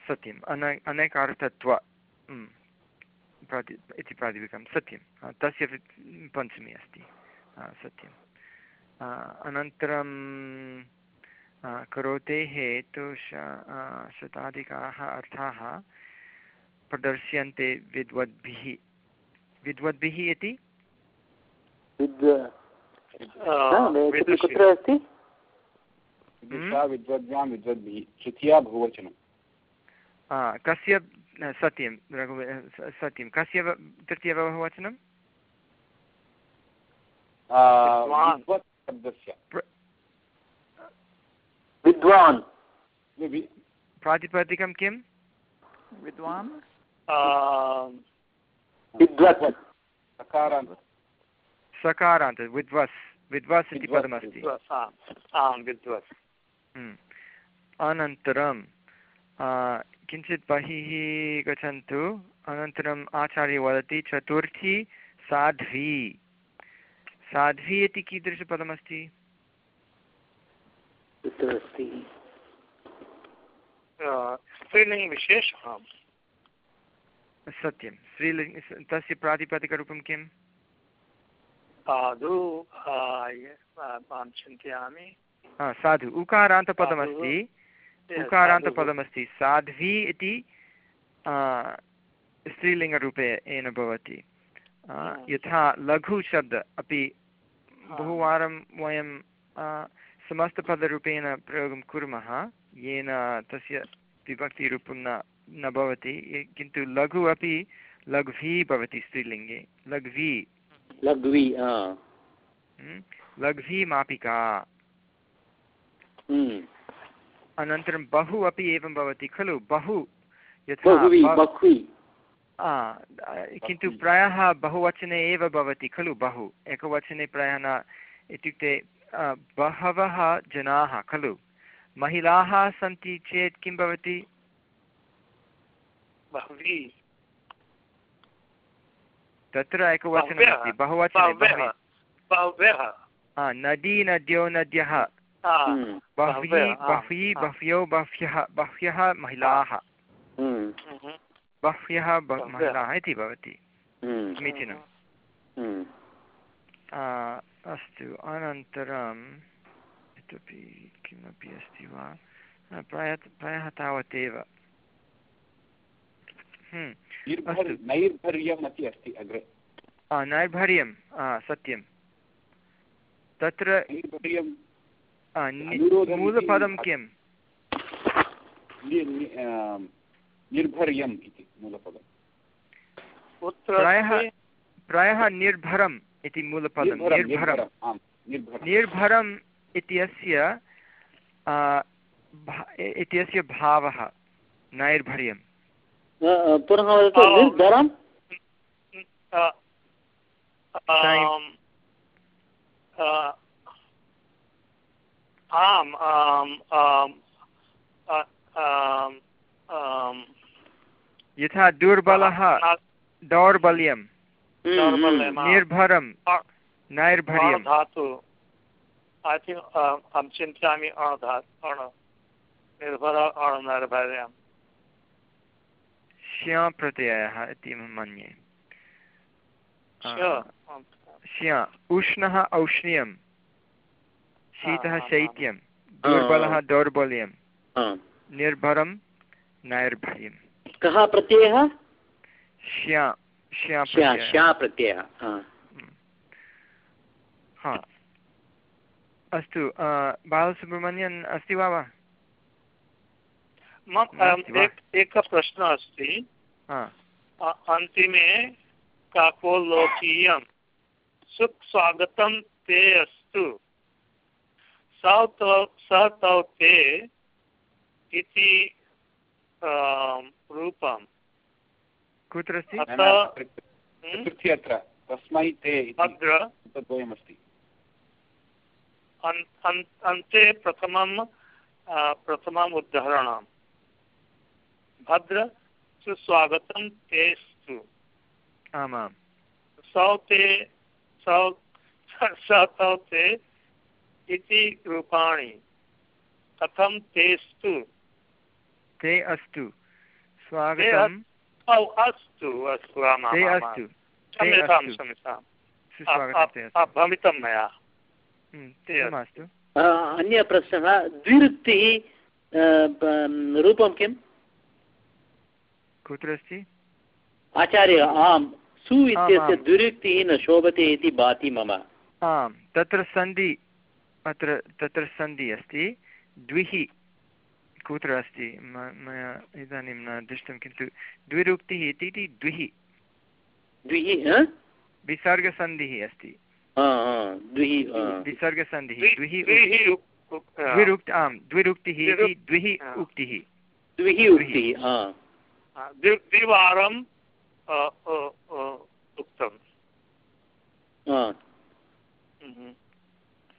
सत्यम् अन अनेकार्थत्व। प्राति इति प्रातिपदिकं सत्यं तस्य पञ्चमी अस्ति सत्यं अनन्तरं करोतेः तु श शताधिकाः अर्थाः प्रदर्श्यन्ते विद्वद्भिः विद्वद्भिः इति कुत्र कुत्र अस्ति विद्वद्भ्यां विद्वद्भिः तृतीया बहुवचनं कस्य सत्यं रघु स- सत्यं। कस्य तृतीयबहुवचनं विद्वान्। प्रातिपदिकं किं? विद्वान्। सकारान्त। विद्वस्। विद्वस् इति पदमस्ति। हम्म। अनन्तरं किञ्चित् बहिः गच्छन्तु। अनन्तरम् आचार्य वदति चतुर्थी साध्वी। साध्वी इति कीदृशपदमस्ति? स्त्रीलिङ्गविशेषः। सत्यं। स्त्रीलिङ्ग तस्य प्रातिपदिकरूपं किं साधु ये- चिन्तयामि। साधु। उकारान्तपदमस्ति। उकारान्तपदमस्ति साध्वी इति आ, स्त्रीलिङ्गरूपे येन भवति यथा लघुशब्द अपि बहुवारं वयं समस्तपदरूपेण प्रयोगं कुर्मः येन तस्य विभक्तिरूपं न न भवति किन्तु लघु अपि लघ्वी भवति स्त्रीलिङ्गे लघ्वी लघ्वी हम्म, लघ्वी मापिका अनन्तरं बहु अपि एवं भवति खलु? बहु यथा किन्तु प्रायः बहुवचने एव भवति खलु? बहु। एकवचने प्रायः न। इत्युक्ते बहवः जनाः खलु? महिलाः सन्ति चेत् किं भवति? तत्र एकवचनमस्ति। बहुवचने नदी नद्यो नद्यः। बह्व्यः, आ। बह्व्यो बह्व्यः बह्व्यः महिलाः। हम्म, mhm, बह्व्यः महिलाः इति भवति। हम्म, समीचीनम् हम्म। अस्तु अनन्तरम् इतोपि किमपि अस्ति वा? प्रायः प्रायः तावदेव। हम्म, नैर्भर्यं सत्यं तत्र मूलपदं भाति। किं नि- नि- आम्, निर्भर्यम् इति मूलपदम् कुत्र प्रायः अस्ति? प्रायः निर्भरम् इति मूलपदं निर्भरं निर्भरं निर्भरम् आम् निर्भरं निर्भरम् इत्यस्य आ, भा- इत्यस्य भावः नैर्भर्यं अ, अ, पुनः वदतु Oh. निर्धरं Uh, um, uh, आम् uh, um, um, यथा दुर्बलः दौर्बल्यं दौर्बल्यम्, आम्. निर्भरं नैर्भर्यं धातु ऐ थिङ्क् अहं चिन्तयामि अण। निर्भर अणनिर्भर्यम् श्य प्रत्ययः इति मन्ये. श्य उष्णः औष्ण्यं शीतः शैत्यं दुर्बलः दौर्बल्यं निर्भरं नैर्भर्यं। कः प्रत्ययः? श्य श्य श्या प्रत्ययः। श्या प्रत्ययः हा. हा। अस्तु बालसुब्रह्मण्यन् अस्ति वा वा? मम? एक एकः प्रश्नः अस्ति। हा। अ- अन्तिमे काकोलोकीयं सुस्वागतं ते अस्तु। सौ तौ स तौ ते इति रूपं कुत्र अत्र हम्म, चतुर्थी अत्र तस्मै ते अत्र अन्- अन्ते प्रथमं प्रथमम् उदाहरणं भद्र सुस्वागतं तेस्तु। आमां सौ ते सौ स तौ ते इति रूपाणि। कथं तेस्तु? ते अस्तु। स्वागतं औ अस्तु अस्तु ते अस्तु। ते ते अ- अ- भवितं मया। अस्तु। अन्य प्रश्नः द्विरुक्तिः रूपं किम्? कुत्र अस्ति? आचार्य आम्। सु इत्यस्य। द्विरुक्तिः न शोभते इति भाति मम। आम् तत्र सन्धि। अत्र तत्र सन्धि अस्ति। द्विः कुत्र अस्ति? म- मया इदानीं न दृष्टं किन्तु द्विरुक्तिः इति द्विः द्विः विसर्गसन्धिः अस्ति। विसर्गसन्धिः द्विः द्विः उक्- उक्- आ, द्विरुक्तिः इति द्विः उक्तिः। द्विः उक्तिः द्विवारं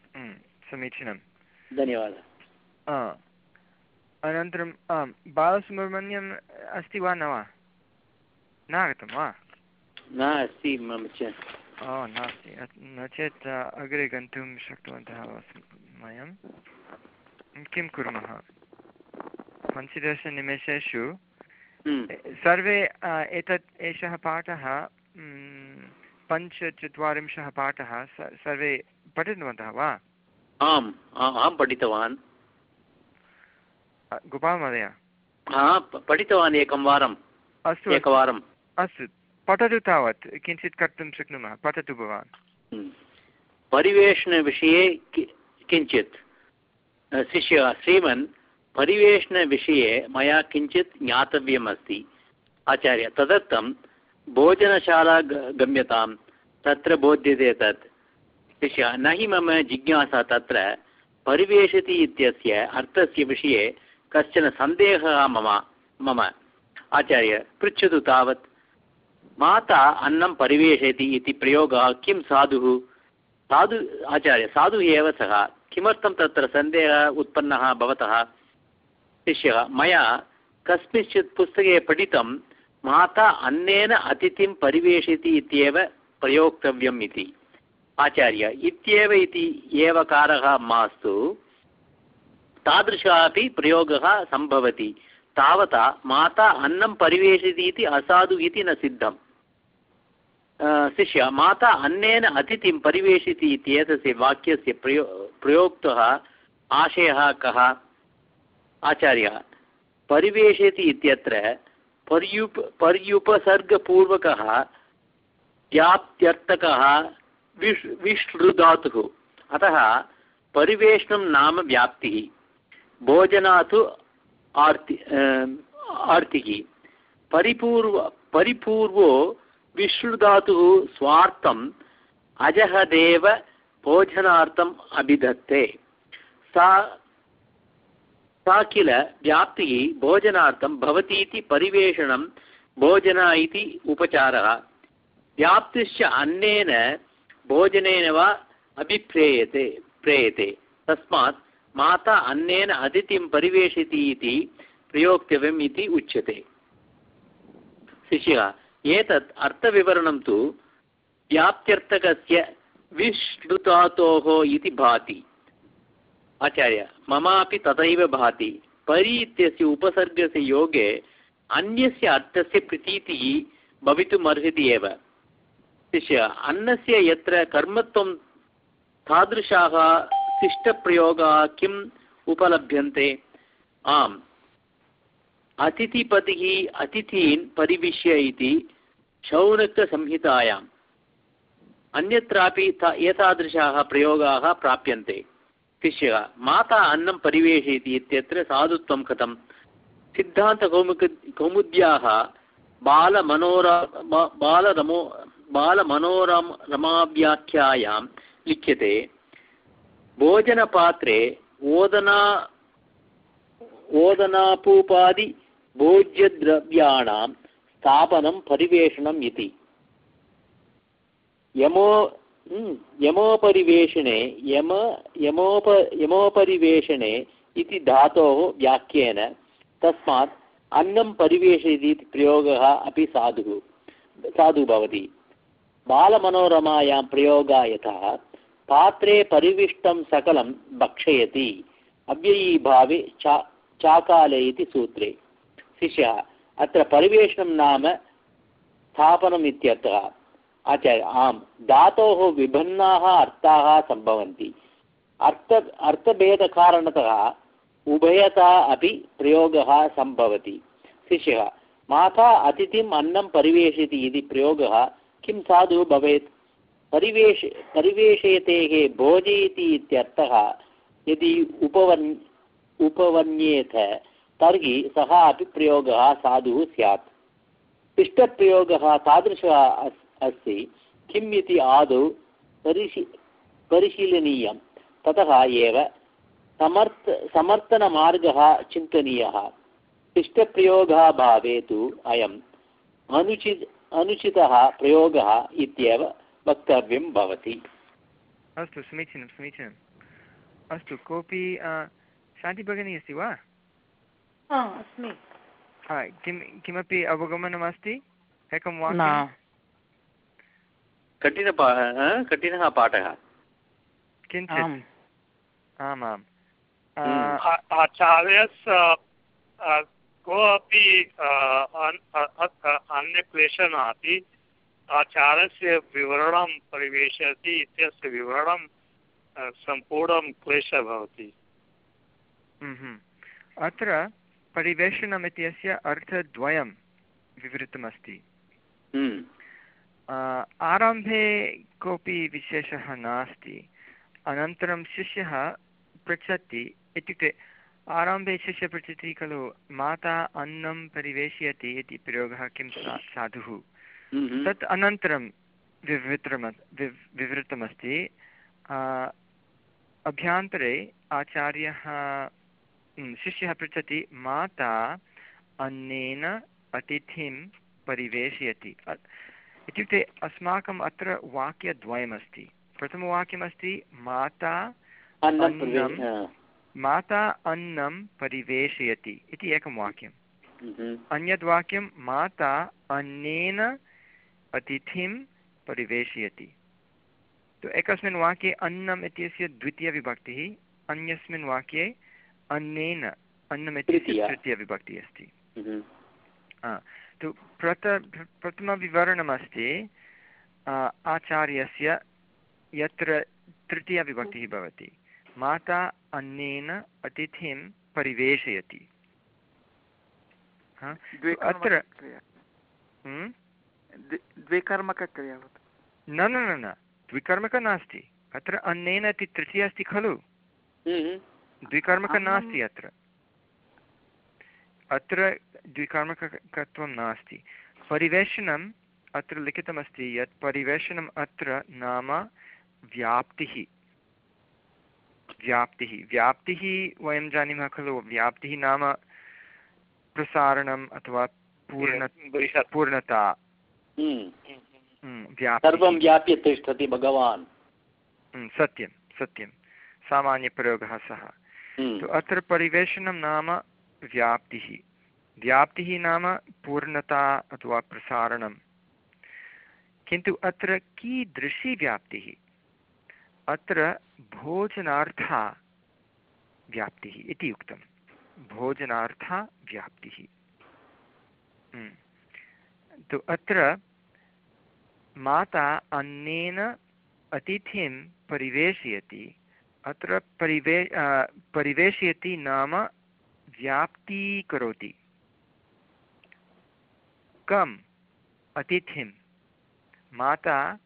अ, समीचीनं धन्यवादः. अनन्तरम् आं बालसुब्रह्मण्यम् अस्ति वा न वा? न आगतं वा? न अस्ति मम च। ओ नास्ति। न चेत् अग्रे गन्तुं शक्नुवन्तः वयं किं कुर्मः? पञ्चदशनिमेषेषु हम्म, सर्वे एतत् एषः पाठः पञ्चचत्वारिंशः पाठः सर्वे पठितवन्तः वा? आम् अहं पठितवान्। गोपालमहोदय हा प- पठितवान् एकं वारम् अस्तु एकवारम्। अस्तु पठतु तावत् किञ्चित् कर्तुं शक्नुमः। पठतु भवान्। परिवेषणविषये किञ्चित्। शिष्यः श्रीमन् परिवेषणविषये मया किञ्चित् ज्ञातव्यम् अस्ति आचार्य तदर्थं भोजनशाला गम्यतां तत्र बोध्यते तत्। शिष्यः न हि मम जिज्ञासा तत्र परिवेशति इत्यस्य अर्थस्य विषये कश्चन सन्देहः मम मम आचार्य, पृच्छतु तावत्। माता अन्नं परिवेशयति इति प्रयोगः किं साधुः? साधु आचार्य, साधुः एव सः। किमर्थं तत्र सन्देहः उत्पन्नः भवतः? शिष्यः, मया कस्मिंश्चित् पुस्तके पठितं, माता अन्नेन अतिथिं परिवेशयति इत्येव प्रयोक्तव्यम् इति। आचार्य, इत्येव इति एवकारः मास्तु। तादृशः अपि प्रयोगः सम्भवति। तावता माता अन्नं परिवेशयति इति असाधु इति न सिद्धम्। शिष्य, माता अन्नेन अतिथिं परिवेशयति इति एतस्य वाक्यस्य प्रयो, प्रयोक्तः आशयः कः? आचार्यः परिवेशयति इत्यत्र पर्युप, पर्युपसर्गपूर्वकः, व्याप्त्यर्थकः विश् विश्रुधातुः अतः परिवेशनं नाम व्याप्तिः। भोजनात् आर्ति आर्तिः। परिपूर्व, परिपूर्वो विश्रुधातुः स्वार्थम् अजहदेव भोजनार्थम् अभिधत्ते। सा सा किल व्याप्तिः भोजनार्थं भवतीति परिवेषणं भोजन इति उपचारः। व्याप्तिश्च अन्नेन भोजनेन वा प्रेयते। तस्मात् माता अन्नेन अतिथिं परिवेशयति इति प्रयोक्तव्यम् इति उच्यते। शिष्यः, एतत् अर्थविवरणं तु व्याप्त्यर्थकस्य इति भाति। आचार्य, ममापि तथैव भाति। परि इत्यस्य उपसर्गस्य योगे अन्यस्य अर्थस्य प्रतीतिः भवितुमर्हति एव। शिष्य अन्नस्य यत्र कर्मत्वं तादृशाः शिष्टप्रयोगाः किम् उपलभ्यन्ते? आम्। अतिथिपतिः अतिथीन् परिविश्य इति शौनकसंहितायाम्। अन्यत्रापि एतादृशाः प्रयोगाः प्राप्यन्ते। शिष्यः, माता अन्नं परिवेशयति इत्यत्र साधुत्वं कथं सिद्धान्तकौमुक कौमुद्याः बालमनोरा बालरमो बालमनोरम रमाव्याख्यायां लिख्यते भोजनपात्रे ओदना ओदनापूपादि भोज्यद्रव्याणां स्थापनं परिवेषणम् इति। यमो हम्म, यमोपरिवेषणे यम यमोप यमोपरिवेषणे इति धातोः व्याख्येन तस्मात् अन्नं परिवेशयति इति प्रयोगः अपि साधुः साधु भवति। बालमनोरमायां प्रयोगः यथा, पात्रे परिविष्टं सकलं भक्षयति। अव्ययीभावे चा चाकाले इति सूत्रे। शिष्यः, अत्र परिवेषणं नाम स्थापनम् इत्यर्थः। आचार्य, आम्, धातोः विभिन्नाः अर्थाः सम्भवन्ति। अर्थ, अर्थभेदकारणतः उभयता अपि प्रयोगः सम्भवति। शिष्यः, माता अतिथिम् अन्नं परिवेशयति इति प्रयोगः किं साधु भवेत्? परिवेश परिवेशयतेः भोजयति इत्यर्थः यदि उपवन् उपवर्ण्येत तर्हि सः अपि प्रयोगः साधुः स्यात्। पिष्टप्रयोगः तादृशः अस् अस्ति। किम् इति आदौ परिशी परिशीलनीयं। ततः एव समर्थ समर्थनमार्गः चिन्तनीयः। पिष्टप्रयोगः भावे तु अयम् अनुचित अनुचितः प्रयोगः इत्येव वक्तव्यं भवति। अस्तु समीचीनं समीचीनम् अस्तु कोऽपि शान्तिभगिनी अस्ति वा? अस्मि। हा, किं किमपि अवगमनमस्ति? एकं वाक्यं कठिनपा कठिनः पाठः। किञ्चित्। आमाम्। हम्म। कोऽपि अन्यक्लेशः नास्ति आचारस्य विवरणं परिवेशयति इत्यस्य विवरणं सम्पूर्णं क्लेशः भवति हम्म। अत्र परिवेषणम् इत्यस्य अर्थद्वयं विवृतमस्ति हम्म। आरम्भे कोऽपि विशेषः नास्ति अनन्तरं शिष्यः पृच्छति इत्युक्ते आरम्भे शिष्य पृच्छति खलु माता अन्नं परिवेशयति इति प्रयोगः किं सा साधुः? तत् अनन्तरं विवृतम विव् विवृतमस्ति। अभ्यन्तरे आचार्यः शिष्यः पृच्छति माता अन्नेन अतिथिं परिवेशयति। इत्युक्ते अस्माकम् अत्र वाक्यद्वयमस्ति। प्रथमवाक्यमस्ति माता अन्नं माता अन्नं परिवेशयति इति एकं वाक्यम्। अन्यद् वाक्यं माता अन्नेन अतिथिं परिवेशयति। तु एकस्मिन् वाक्ये अन्नम् इत्यस्य द्वितीयविभक्तिः अन्यस्मिन् वाक्ये अन्नेन अन्नम् इत्यस्य तृतीयविभक्तिः अस्ति। तु प्रथ प्रथमविवरणमस्ति आचार्यस्य यत्र तृतीयविभक्तिः भवति। माता अन्नेन अतिथिं परिवेशयति। अत्र द्विकर्मकक्रिया न न न न द्विकर्मक नास्ति। अत्र अन्नेन इति तृतीया अस्ति खलु? द्विकर्मक नास्ति अत्र। अत्र द्विकर्मकत्वं नास्ति। परिवेषणम् अत्र लिखितमस्ति यत् परिवेषणम् अत्र नाम व्याप्तिः। व्याप्तिः। व्याप्तिः वयं जानीमः खलु व्याप्तिः नाम प्रसारणम् अथवा पूर्ण पूर्णता। सर्वं व्याप्य तिष्ठति भगवान्। सत्यं सत्यं। सामान्यप्रयोगः सः। तो अत्र परिवेषणं नाम व्याप्तिः। व्याप्तिः नाम पूर्णता अथवा प्रसारणं किन्तु अत्र कीदृशी व्याप्तिः? अत्र भोजनार्था व्याप्तिः इति उक्तं भोजनार्था व्याप्तिः। तु अत्र माता अन्नेन अतिथिं परिवेशयति, अत्र परिवे परिवेशयति नाम व्याप्तीकरोति। कम् अतिथिं? माता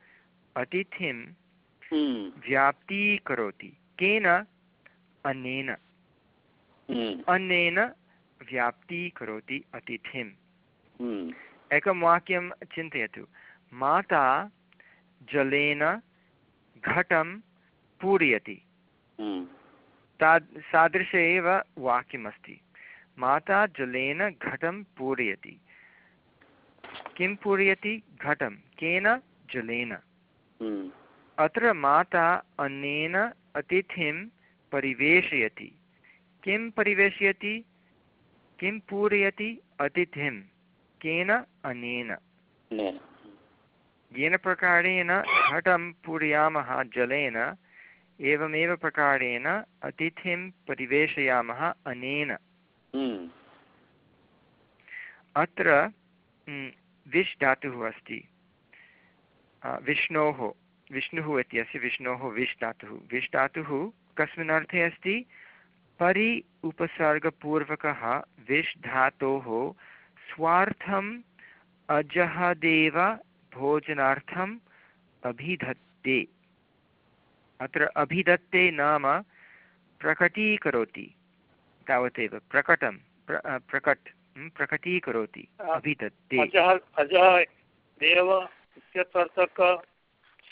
अतिथिं व्याप्तीकरोति केन? अन्नेन अन्नेन व्याप्तीकरोति अतिथिम्। एकं वाक्यं चिन्तयतु। माता जलेन घटं पूरयति। ताद् सादृश एव वाक्यमस्ति। माता जलेन घटं पूरयति। किं पूरयति? घटं। केन? जलेन। अत्र माता अन्नेन अतिथिं परिवेशयति। किं परिवेशयति? किं पूरयति? अतिथिं। केन? अनेन येन प्रकारेण घटं पूरयामः जलेन एवमेव प्रकारेण अतिथिं परिवेशयामः अनेन। अत्र विश् धातुः अस्ति। विष्णोः। विष्णुः इत्यस्य विष्णोः विश् धातुः विश् धातुः कस्मिन् अर्थे अस्ति? परि उपसर्गपूर्वकः विश् धातोः स्वार्थम् अजहदेव भोजनार्थम् अभिधत्ते। अत्र अभिधत्ते नाम प्रकटीकरोति। तावदेव प्रकटं, प्र प्रकट् प्रकटीकरोति। अभिधत्ते।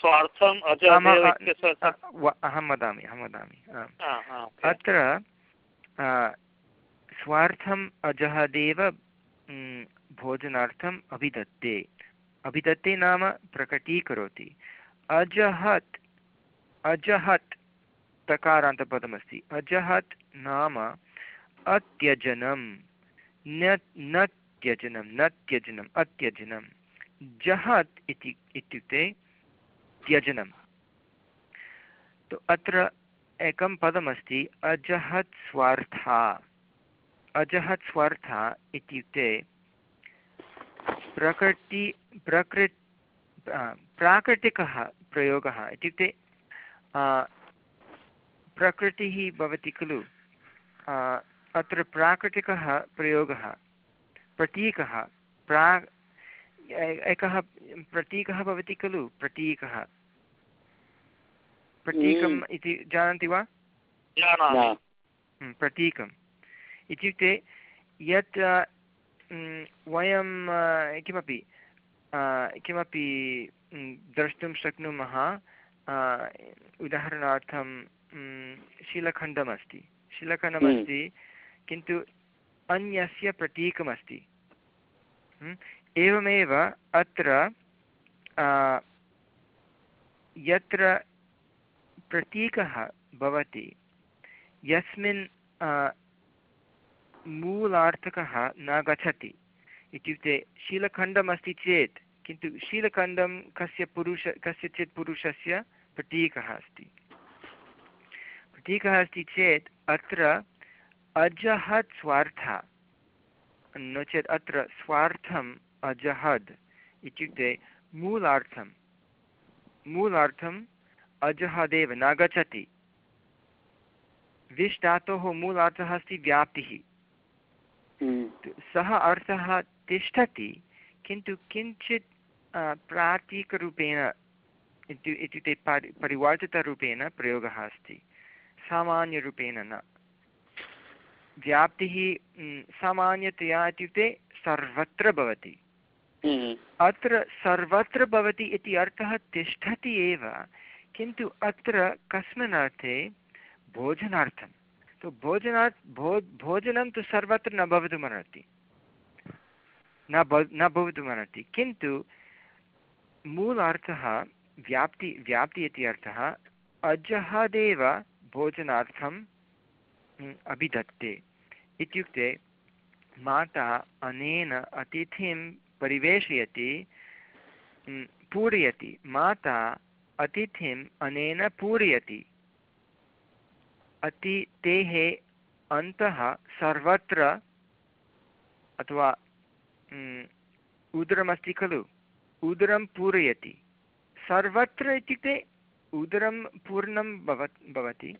स्वार्थम् अजः देव अहं वदामि अहं वदामि। अत्र स्वार्थम् अजहदेव म्, भोजनार्थम् अभिदत्ते। अभिदत्ते नाम प्रकटीकरोति। अजहत् अजहत् तकारान्तपदमस्ति। अजहत् नाम अत्यजनं न न त्यजनं न त्यजनम् अत्यजनं जहत् इति इत्युक्ते त्यजनं तो अत्र एकं पदमस्ति, अजहत् स्वार्था। अजहत् स्वार्था इत्युक्ते प्रकृति प्रकृ प्राकृतिकः प्रयोगः। इत्युक्ते प्रकृतिः भवति खलु अत्र प्राकृतिकः प्रयोगः, प्रतीकः, प्रा एकः प्रतीकः भवति खलु? प्रतीकः। प्रतीकम् Mm. इति जानन्ति वा? हम्म, प्रतीकम्। इत्युक्ते यत् वयं किमपि किमपि द्रष्टुं शक्नुमः उदाहरणार्थं शिलखण्डमस्ति। शिलखण्डमस्ति किन्तु अन्यस्य प्रतीकमस्ति। हम्म, एवमेव अत्र यत्र प्रतीकः भवति, यस्मिन् मूलार्थकः न गच्छति। इत्युक्ते शीलखण्डमस्ति चेत्, किन्तु शीलखण्डं कस्य पुरुष कस्यचित् पुरुषस्य प्रतीकः अस्ति। प्रतीकः अस्ति चेत् अत्र अजहत् स्वार्था नो चेत् अत्र स्वार्थम् अजहद् इत्युक्ते मूलार्थं। मूलार्थम् अजहदेव न गच्छति। विश् धातोः मूलार्थः अस्ति व्याप्तिः। हम्म, सः अर्थः तिष्ठति किन्तु किञ्चित् प्रातीकरूपेण इत्युक्ते परि परिवर्तितरूपेण प्रयोगः अस्ति। सामान्यरूपेण न। व्याप्तिः सामान्यतया इत्युक्ते सर्वत्र भवति। अत्र सर्वत्र भवति इति अर्थः तिष्ठति एव किन्तु अत्र कस्मिन् अर्थे भोजनार्थं। तु भोजनात् भो भोजनं तु सर्वत्र न भवितुमर्हति। न भ न भवितुमर्हति। किन्तु मूलार्थः व्याप्ति व्याप्ति इति अर्थः अजहदेव भोजनार्थं म्, अभिधत्ते इत्युक्ते माता अनेन अतिथिं परिवेशयति म्, पूरयति। माता अतिथिम् अनेन पूरयति। अतिथेः अन्तः सर्वत्र अथवा म्, उदरमस्ति खलु? उदरं पूरयति। सर्वत्र इत्युक्ते उदरं पूर्णं भवत् भवति।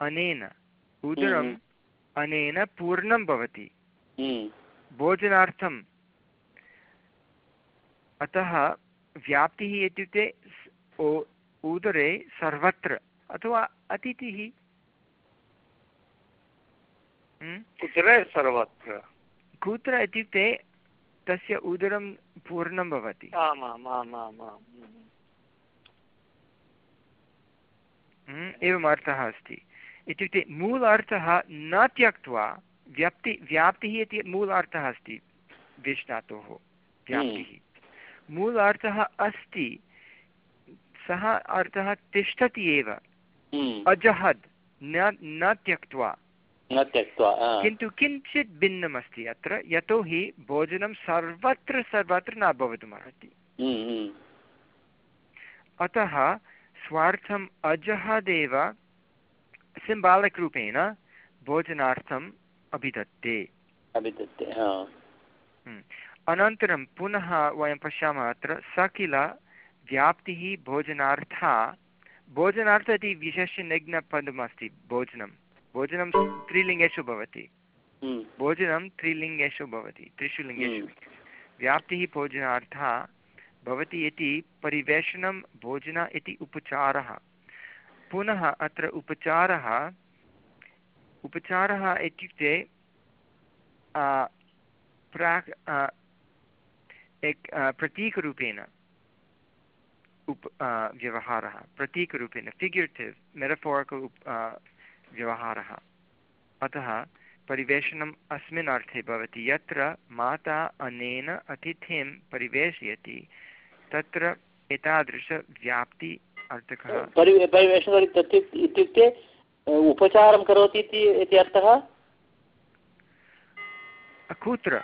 अनेन। उदरम् हम्म। अनेन पूर्णं भवति। हम्म, भोजनार्थम् अतः व्याप्तिः इत्युक्ते उदरे सर्वत्र अथवा अतिथिः? कुत्र सर्वत्र। कुत्र इत्युक्ते तस्य उदरं पूर्णं भवति। आमाम् आमाम् आम् हम्? एवम् अर्थः अस्ति। इत्युक्ते मूलार्थः न त्यक्त्वा व्याप्ति व्याप्तिः इति मूलार्थः अस्ति विष्णातोः व्याप्तिः। मूलार्थः अस्ति सः अर्थः तिष्ठति एव। हम्म, अजहद् न न त्यक्त्वा। न त्यक्त्वा किन्तु किञ्चित् भिन्नमस्ति अत्र यतोहि भोजनं सर्वत्र सर्वत्र न भवितुमर्हति। हम्म, हम्म, अतः स्वार्थम् अजहदेव सिम्बालिक् रूपेण भोजनार्थम् अभिदत्ते। अभिदत्ते हा, अनन्तरं पुनः वयं पश्यामः अत्र स किल व्याप्तिः भोजनार्था। भोजनार्थ इति विशेषनिज्ञपदमस्ति भोजनं। भोजनं स्त्रीलिङ्गेषु भवति। हम्म, भोजनं त्रिलिङ्गेषु भवति त्रिषु लिङ्गेषु। व्याप्तिः भोजनार्थः भवति इति परिवेषणं भोजन इति उपचारः। पुनः अत्र उपचारः उपचारः इत्युक्ते प्राक् एक प्रतीकरूपेण उप व्यवहारः प्रतीकरूपेण फिग्युरेटिव् मेरफोरिकल् उप व्यवहारः। अतः परिवेषणम् अस्मिन् अर्थे भवति यत्र माता अनेन अतिथिं परिवेशयति तत्र एतादृशव्याप्ति अर्थकः। इत्युक्ते उपचारं करोति इति इति अर्थः? कुत्र?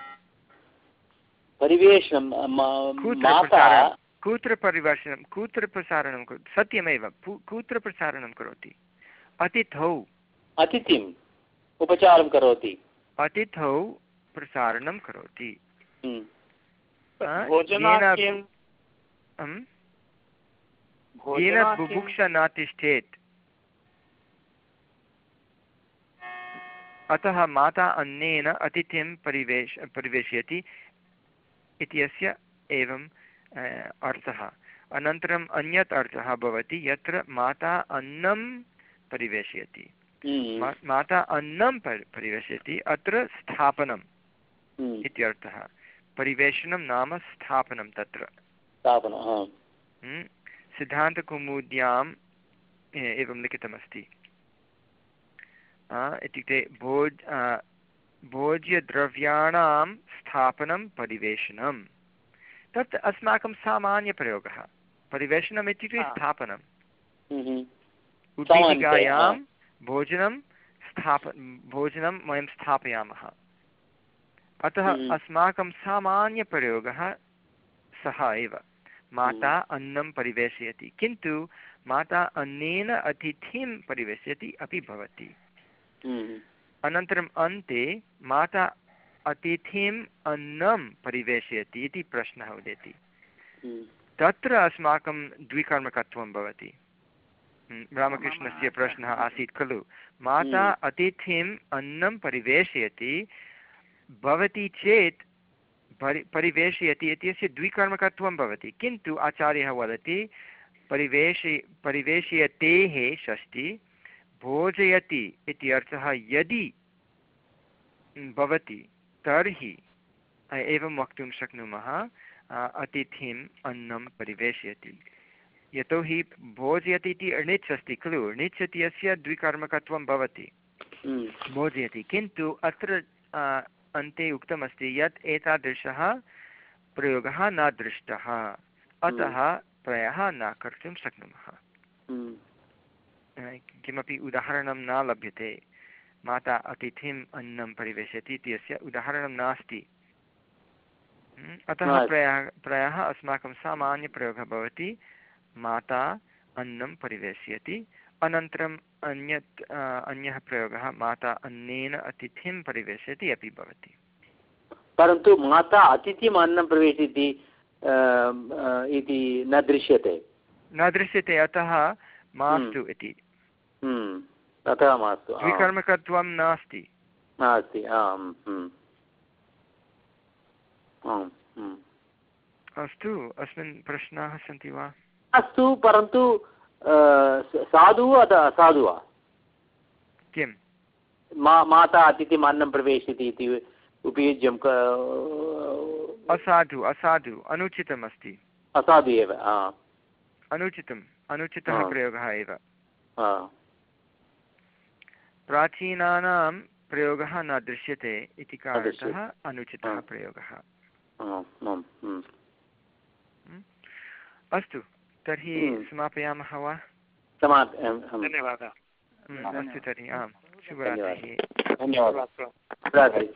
परिवेषणं म- कुत्र प्रसारणं कुत्र परिवेषणं कुत्र प्रसारणं करो सत्यमेव पु- कुत्र प्रसारणं करोति। अतिथौ। अतिथिम् उपचारं करोति। अतिथौ प्रसारणं करोति। हम्म, येन- बुभुक्षा न तिष्ठेत् अतः माता अन्नेन अतिथिं परिवेश परिवेशयति। इत्यस्य एवं अ, अर्थः। अनन्तरम् अन्यत् अर्थः भवति यत्र माता अन्नं परिवेशयति। हम्म, मा- माता अन्नं परि परिवेशयति अत्र स्थापनम् हम्म, इत्यर्थः। परिवेषणं नाम स्थापनं तत्र। स्थापनं। हम्म, सिद्धान्तकौमुद्याम् एवं लिखितमस्ति। इत्युक्ते भोज भोज्यद्रव्याणां स्थापनं परिवेषणं तत् अस्माकं सामान्यप्रयोगः। परिवेषणम् इत्युक्ते। स्थापनं। हम्म, उत्पीठिकायां भोजनं स्थाप भोजनं वयं स्थापयामः। अतः हम्म। अस्माकं सामान्यप्रयोगः सः एव। माता अन्नं परिवेशयति। किन्तु माता अन्नेन अतिथिं परिवेशयति अपि भवति। हम्म, अनन्तरम् अन्ते माता अतिथिम् अन्नं परिवेशयति इति प्रश्नः उदेति। हम्म, तत्र अस्माकं द्विकर्मकत्वं भवति। हम्म, रामकृष्णस्य प्रश्नः आसीत् खलु। माता हम्म। अतिथिम् अन्नं परिवेशयति भवति चेत् परि परिवेशयति इत्यस्य द्विकर्मकत्वं भवति। किन्तु आचार्यः वदति परिवेशि परिवेशयतेः षष्ठी। भोजयति इति अर्थः यदि भवति तर्हि एवं वक्तुं शक्नुमः अतिथिम् अन्नं परिवेशयति। यतोहि भोजयति इति णिच् अस्ति खलु णिच् इत्यस्य द्विकर्मकत्वं भवति। भोजयति किन्तु अत्र अन्ते उक्तमस्ति यत् एतादृशः प्रयोगः न दृष्टः। अतः प्रायः न कर्तुं शक्नुमः। किमपि उदाहरणं न लभ्यते। माता अतिथिम् अन्नं परिवेशयति इत्यस्य उदाहरणं नास्ति। अतः। प्रायः प्रायः अस्माकं सामान्यप्रयोगः भवति माता अन्नं परिवेशयति अनन्तरम् अन्यत् अन्यः प्रयोगः माता अन्नेन अतिथिं परिवेशयति अपि भवति। परन्तु माता अतिथिम् अन्नं प्रवेशयति इति न दृश्यते। न दृश्यते अतः मास्तु इति। हम्म, तथा मास्तु द्विकर्मकत्वं नास्ति। नास्ति आम् हम्म। हम्म। अस्तु अस्मिन् प्रश्नाः सन्ति वा? अस्तु परन्तु साधु अथ असाधु वा किं? मा माता अतिथिम् अन्नं प्रवेशयति इति उपयुज्यं असाधु असाधु अनुचितमस्ति। असाधु एव अनुचितम्। अनुचितः हा। प्रयोगः एव प्राचीनानां प्रयोगः न दृश्यते इति कारणतः। अनुचितः। प्रयोगः हम्म। अस्तु तर्हि। समापयामः वा। धन्यवादः हम्म, अस्तु तर्हि आं शुभरात्रिः धन्यवादः